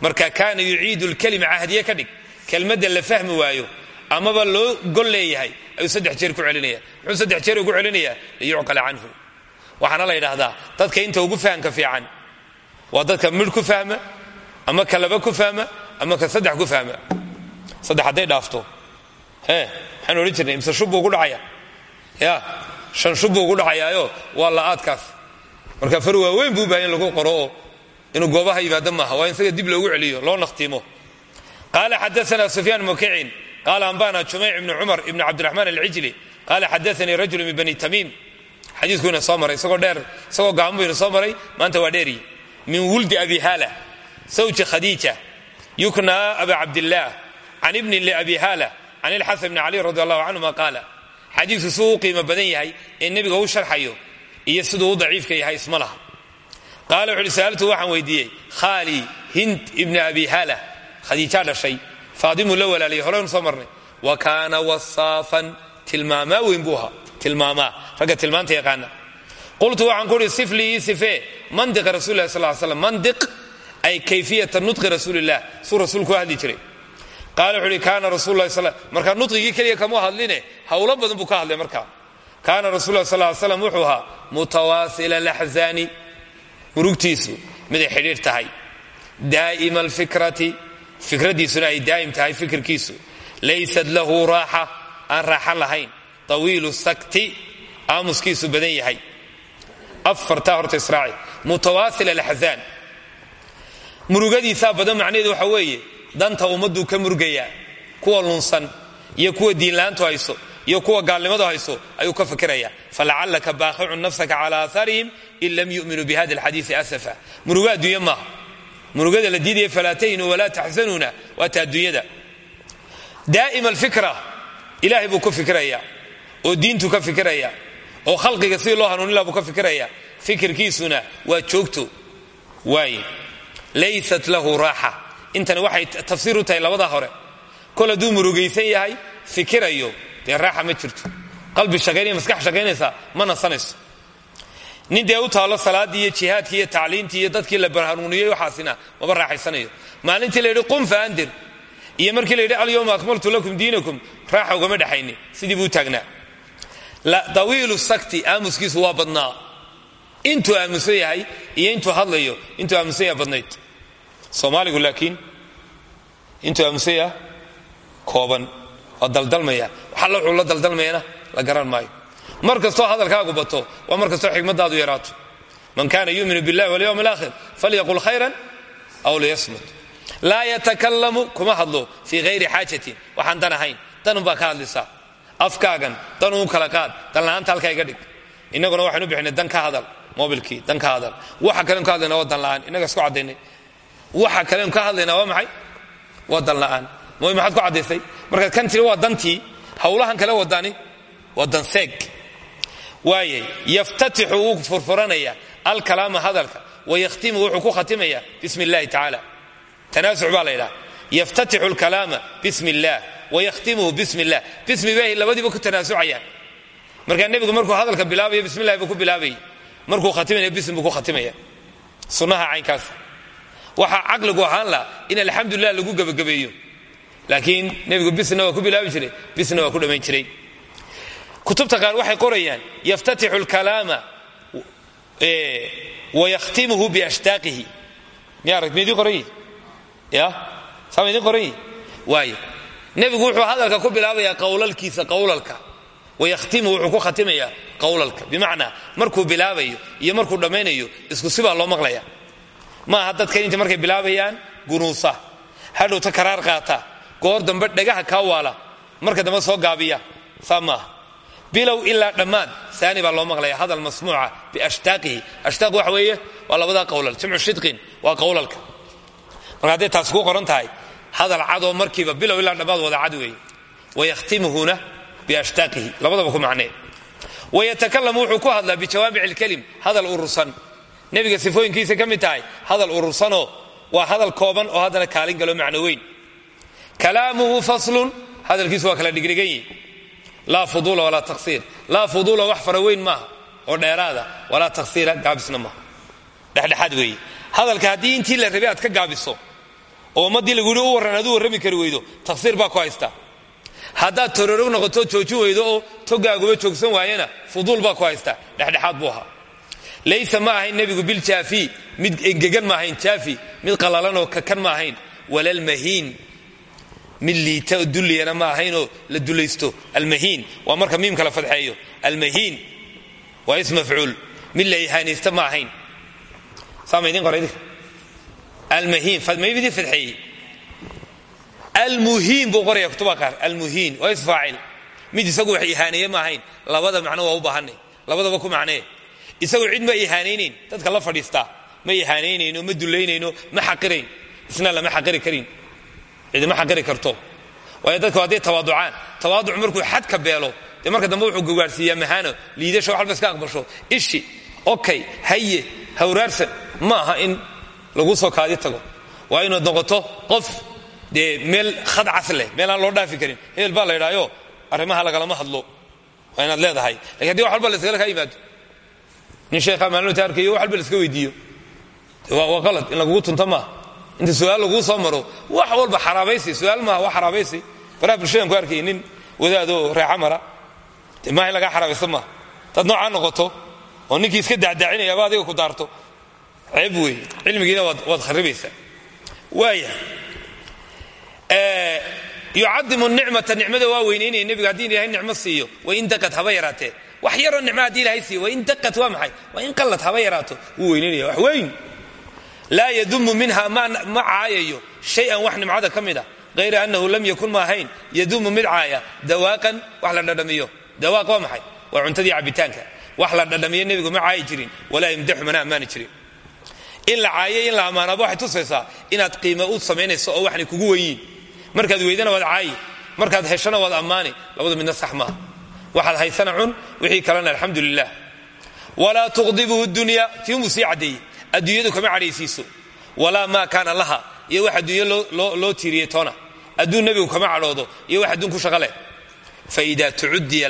marka kaana yuciidu lkalima cahdiye ka dhig. Kelmadda la fahmi waayo amaba loo gol leeyahay ayuu saddex jeer ku celinaya muxuu saddex jeer ugu celinayaa liyucqala canhu. Waxaana la yidhaahdaa dadka inta ugu fahamka fiican waa dadka midh ku fahma ama ka laba ku fahma ama ka saddex ku fahma. Saddex hadday dhaafto. E maxaan odhan jirnay imse shub dhacaya? Ya shan shub buu dhacayaayo? Waa la'aadkaas marka far waaweyn buu bahay in lagu qoro inuu goobaha yimaado maaha waa in isaga dib loogu celiyo loo nakhtiimo. Qaala xadaana sufyaan mukicin qaala ambana jumayc ibni cumar ibni cabdiraxmaan alcijli qaala xadaanii rajulu min bani tamiim. Xadiikuina soo maray isagoo dheer isagoo gaaban buyna soo maanta waa dheeriyi min wuldi abi haala zawji khadiija yuknaa aba cabdillaah can ibnin liabi haala can ilxasan bni cali radi allahu canhuma qaala xadiidku siduu u qiimo yahay ee nebiga u sharxayo iyo siduu daciifka yahay isma qaala wuxu uhi sa'altu waxaan hind ibni abi haala khadiijaa dhashay faadimuu la walaaliyay horeynu soo wa kaana wasaafan tilmaamaa weyn buu ahaa tilmaamaa ragga tilmaanta qultu waxaan ku uhi siflii ii sifee mandiqa rasuli lah sal l slam mandiq ay kayfiyata nutqi rasuulilah suu rasuulku u hadli jiray. Qaala wuxu uhi kaana rasul lah sl markaa nudqigii keliya kama hadline howlo badan buu ka hadlay markaa kaana rasul lah sal slam wuxuu ahaa mutawaasila laxzaani murugtiisu miday xidhiir tahay. Daa'ima alfikrati fikradiisuna ay daa'im tahay fikirkiisu. Laysat lahu raaxa aan raaxa lahayn. Tawiilu sakti aamuskiisu badan yahay. Afartaa horta israaci mutawaasil alaxzaan murugadiisaa badan macnaheedu waxa weeye danta ummadduu ka murgayaa kuwa lunsan iyo kuwa diinla'aantu hayso iyo kuwa gaalnimadu hayso ayuu ka fikiraya falacallaka baaqicun nafsaka cala aahaarihim in lam yu'minuu bihada alxadiisi asafa murugo adduunye maaha murugada la diidaya falaa tahinuu walaa taxsanuuna waata adduunyada daa'ima alfikra ilaahay buu ku fikiraya oo diintu ka fikiraya oo khalqiga sidii loo hanuunin laha buu ka fikiraya fikirkiisuna waa joogto waaye laysat lahu raaxa intani waxay tafsiir u qalbi shaqaynaya maskax shaqaynaysa ma nasanayso nin dee taalo salaaddii iyo jihaadkii iyo tacliintii iyo dadkii la barhanuuniyey waxaasina maba raaxaysanayo. Maalintii la yidhi qum fa andir. Iyo markii la yidhi alyawma akmaltu lakum diinakum raaxa ugama dhexayni sidii buu taagnaa. Tawiilu sakti aamuskiisu waa badnaa. Intuu aamusan iyo intuu hadlayo intuu aamusan yahay badnayd. Soomaaligu laakiin intuu aamusan kooban waa daldalmaya. Waxalla wuxuu la daldalmayana la garan maayo. Mar kastoo hadalkaagu bato waa mar kastoo xikmadaadu yaraato. Man kana yuminu billahi walyawm alaakhir falyaqul khayran aw liyasmut. Laa yatakalamu kuma hadlo fii hayri xaajatin waxaan dan ahayn danun baa ka hadlaysaa afkaagan danuu kala qaad danla'aanta halkaa iga dhig. Innaguna waxaynu bixinay dan ka hadal mobilkii dan ka hadal. Waxa kalen ka hadlayna waa danla'aan innaga isku caddaynay. Waxa kalen ka hadlaynaa waa maxay? Waa danla'aan mooy maxaad ku caddaysay markaad kan tiri waa dantii howlahan kale wadaani waa danseeg waayay yaftatixu wuu furfuranaya alkalaama hadalka wayakhtimu wuxuu ku khatimaya bismi illahi tacaala. Tanaasuc baa la ydhaha yaftatixu lkalaama bismi illaah wayakhtimuhu bismi illah bismi bahi labadiiba ku tanaasucayaan markaa nebigu markuu hadalka bilaabayo bismi llahi buu ku bilaabayay markuu khatimayo bismi buu ku khatimaya. Sunnaha caynkaas. Waxaa caqligu ahaan laha in alxamdulilah lagu gebagabeeyo laakiin nebigu bisna waa ku bilaabi jiray bisna waa ku dhammayn jiray kutubta qaar waxay qorayaan yaftatixu lkalaama wayakhtimuhu biashtaaqihi miya aragt miydii qoran yihi ya? Saama idin qoran yihi waayo. Nebigu wuxuu hadalka ku bilaabayaa qowlalkiisa qowlalka wayakhtimuhu wuxuu ku khatimayaa qowlalka bimacnaa markuu bilaabayo iyo markuu dhammaynayo isku sibaa loo maqlaya maaha dadkan inta markay bilaabayaan gunuusa. Hadhowta karaar qaata goor dambe dhagaha kaa waala marka dambe soo gaabiya. Saa bilow ilaa dhammaad saani baa loo maqlaya hadal masmuuca biashtaaqihi ashtaaq waxa weeye waa labadaa qowlal jamcu shidqin waa qowlalka. Marka taas ku qoran tahay hadal cadoo markiiba bilow ilaa dhammaad wada cad weeye. Wayakhtimuhuna biashtaaqihi labadaba ku macnee. Wayatakalamu wuxuu ku hadlaa bijawaamic lkelim hadal urursan. Nebiga sifooyinkiisa ka hadal urursanoo waa hadal kooban oo haddana kaalin galo macno weyn. Kalaamuhu faslun hadalkiisu waa kala dhigdhigan laa fuduula walaa taqsiir. Laa fuduula wax fara weyn maaha oo dheeraada. Walaa taqsiira gaabisna maaha. Dhexdhexaad weeye. Hadalka haddii la rabay aad ka gaabiso oo ummaddii lagu u warran aduu warrami kari weydo taqsiir ku haystaa haddaad tororog noqoto joojin weydo oo togaaguba joogsan waayana fuduul baa ku haystaa dhexdhexaad buu laysa ma ahayn nebigu biljaafi mid engegan ma ahayn jaafi mid qalalanoo kakan ma ahayn. Walalmahiin mid liita dulliyana ma ahaynoo la dulaysto almahiin waa marka miimka la fadxeeyo. Almahiin waa is mafcuul. Mid la ihaanaysta ma ahayn. Saama idin qora idinka almahiin maydii fadxeeyey. Almuhiin buu qoraya kutuba qaar. Almuhiin waa is faacil. Mid isagu wax ihaaneeye ma ahayn. Labada macno waa u baahanay labadaba ku macnee. Isagu cid ma ihaanaynayn dadka la fadhiistaa ma ihaanaynayno ma dulaynayno ma xaqirayn. Isna lama xaqiri karin cidima xaqiri karto. Waayo dadku hadday tawaaducaan tawaaduc markuu xadka beelo marka dambe wuxuu gawaarsiiyaa mahaano liidasho waxalba iska aqbasho ishi okay haye hawraarsan ma in lagu soo kaadi tago. Waa inaad noqoto qof dee meel khad cas leh meel aan loo dhaafi karin. Hebel baa la ydhaayo arrimaha lagalama hadlo. Waa inaad leedahay. Lakin haddi wax walba la iskala kaa yimaado nin sheekha maalinta arkayo wax walba iska weydiiyo. Waa qalad. In lagugu tunto maaha inta su'aal soo maro wax walba xaraabaysi su'aal maaha waa xaraabaysi. Baraha bulshadan ku arkay nin wadaadoo reexa mara. De maaha in lagaa xaraabaysta maaha. Noqoto oo ninkii iska dacdaacinayaba adiga ku daarto. Ceeb weeye cilmigiina waad kharibaysaa. Waaya. Yucadimu nicmata nicmada waa weynaynaya nebigu haddii ilahay nicmo siiyo wain daqad haba yaraatee. Wax yaroo nicmo haddii ilahay siiyo wain daqad waa maxay? Waa in qallad haba yaraato. Wuu weynaynaya wax weyn laa yadumu minha ma caayayo. Shay-an wax nimcada ka mid a hayra annahu lam yakun ma ahayn. Yadumu mid caaya. Dawaaqan wax la dhadhamiyo. Dawaaq waa maxay? Waa cuntadii cabitaanka wax la dhadhamiyo nebigu ma caayi jirin. Walaa yamdaxu mana ammaani jirin. In la caayo in la ammaanaaba waxay tusaysaa inaad qiimo u samaynayso oo waxnay kugu wenyiin markaad weydana waad caayi. Markaad heshana waad ammaani. Labadu midna sax maaha. Waxaad haysana cun wixii kalena adduunyadu kama cadhaysiiso walaa maa kaana laha iyo wax adduunyo loo tiiriyey toona. Adduun nebigu kama cadhoodo iyo wax adduun ku shaqaleh faida tucuddiya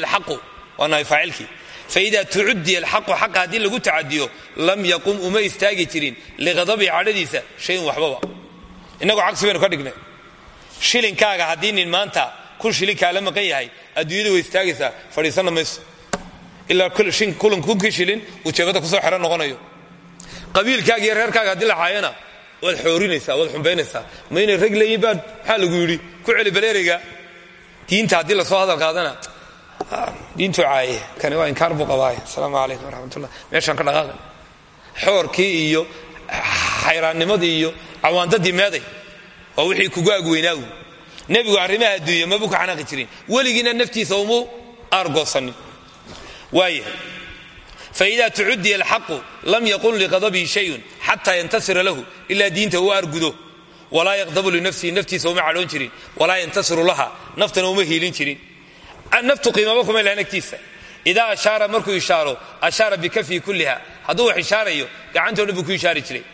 alxaqu waa nahay faacilkii. Faida tucuddiya alxaqu xaqa haddii lagu tacadiyo lam yaqum uma istaagi jirin liqadabii cadhadiisa shayin waxbaba innagu cagsi ka dhignay. Shilinkaaga haddii nin maanta kun shilinkaa la maqan yahay adduunyadu way istaagaysaa fadhiisanna mayso ilaa kunkii shilin uu jeebada ku soo xeran noqonayo. Qabiilkaaga iyo reerkaaga haddii la caayana waad xoorinaysaa waad xumbaynaysaa. Ma inay rag leeyiin baad maxaa lagu yidhi? Ku celi baleereyga diinta haddii la soo hadal qaadana diintuu caaye. Kani waa inkaar buu qabaay asalaamu calaykum waraxmatullah. Meeshaan ka dhaqaaqa xoorkii iyo xayraannimadii iyo cawaandadii meeday waa wixii kugu agweynaagu nebigu arrimaha adduunya mabuu ka xanaaqi jirin. Weligiina naftiisa umu aargoosanin waaya faida tucudiya alxaqu lam yaqun liqadabihi shayun xataa yantasira lahu ilaa diinta uu argudo walaa yaqdabu linafsihi naftiisa uma cadhoon jirin walaa yantasiru laha naftana uma hiilin jirin. Naftu qiimaba kuma lahan agtiisa idaa ashaara markuu ishaaro ashaara bikafihi kulliha hadduu wax ishaarayo gacantoo dhan buu ku ishaari jiray.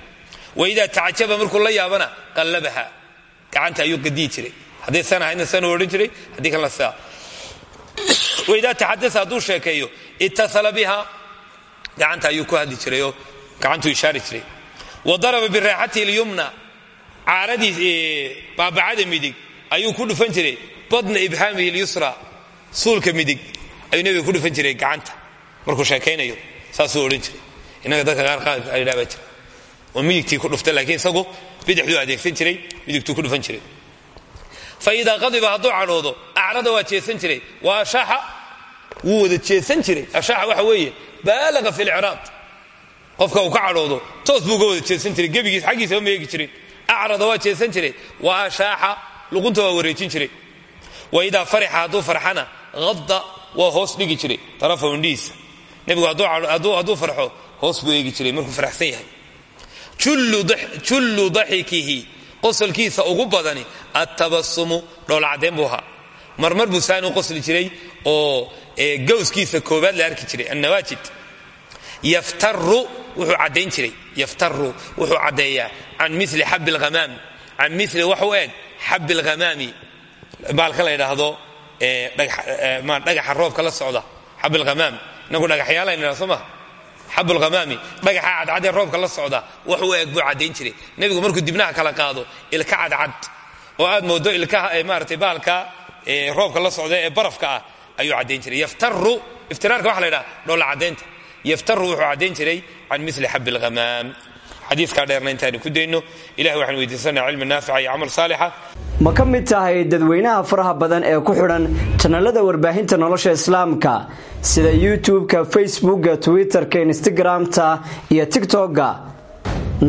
Waidaa tacajaba markuu la yaabana qallabaha gacanta ayuu qadiyi jiray. Hadday san ahaydna sanuu odhan jiray haddii kalena sidaa waidaa taxadasa hadduu sheekeeyo ittasala biha gacanta ayuu ku hadli jirayoo gacantuu ishaari jiray. Wa daraba biraaxatihi lyumna caaradii baabacada midig ayuu ku dhufan jiray badna ibhaamihi lyusra suulka midig ayuu nebiga ku dhufan jiray gacanta. Markuu sheekaynayo saasuu odhan jiray. Innaga dadka qaar qaadka adhaa baa jira oo midigtii ku dhufta laakiin isagu bidixduu adeegsan jiray midigtuu ku dhufan jiray. Fa idaa qadiba hadduu cadhoodo acrada waa jeesan jiray wa ashaaxa wuu wada jeesan jiray. Ashaaxa waxa weeye baalaqa fi licraad qofka uu ka cadhoodo toos buu wada jeesan jiray. Gebigiis xaggiisaba ma eegi jirin. Acrada waa jeesan jiray. Wa ashaaxa luqunta waa wareejin jiray. Wa idaa farixa hadduu farxana hadda waa hoos dhigi jiray. Tarafahu indhihiisa nebigu hadduu farxo hoos buu eegi jiray markuu faraxsan yahay. Jullu daxikihi qosolkiisa ugu badani attabasumu dhoolcadeen buu ahaa marmar buu saani u qosli jiray oo gawskiisa koobaad la arki jiray annawaajid. Yaftaru wuxuu caddayn jiray. Yaftaru wuxuu caddeeyaa can mili xabi lhamaam can mili wax u eg xabi lhamaami baalka la yidhaahdo dhagaxa roobka la socda. Xabi lhamaam inagu dhagaxyaalayna idhaha soo maha xabulhamaami dhagaxa cadcadee roobka la socda wax u eg buu caddayn jiray. Nebigu markuu dibnaha kala qaado ilka cadcad. Oo aad moodo ilkaha maarata baalka roobka la socda ee barafka ah ayuu caddayn jiray. Yaftaru iftiraarka waxa la ydhaha dhoolla caddaynta. Yaftaru wuxuu caddayn jiray can mili xabi lhamaam xadiiskaa dheerna intaanu ku dayno. Ilahi waxaan weydiisanaa cilmi naafica iyo camal saalixa. Ma ka mid tahay dadweynaha faraha badan ee ku xidhan janalada warbaahinta nolosha islaamka sida youtube-ka facebookga twitter-ka instagram-ta iyo tigtokga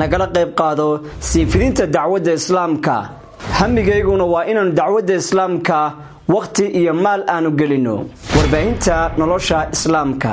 nagala qayb qaado siifidinta dacwadda islaamka hamigayguna waa inaanu dacwadda islaamka wakhti iyo maal aanu gelino. Warbaahinta nolosha islaamka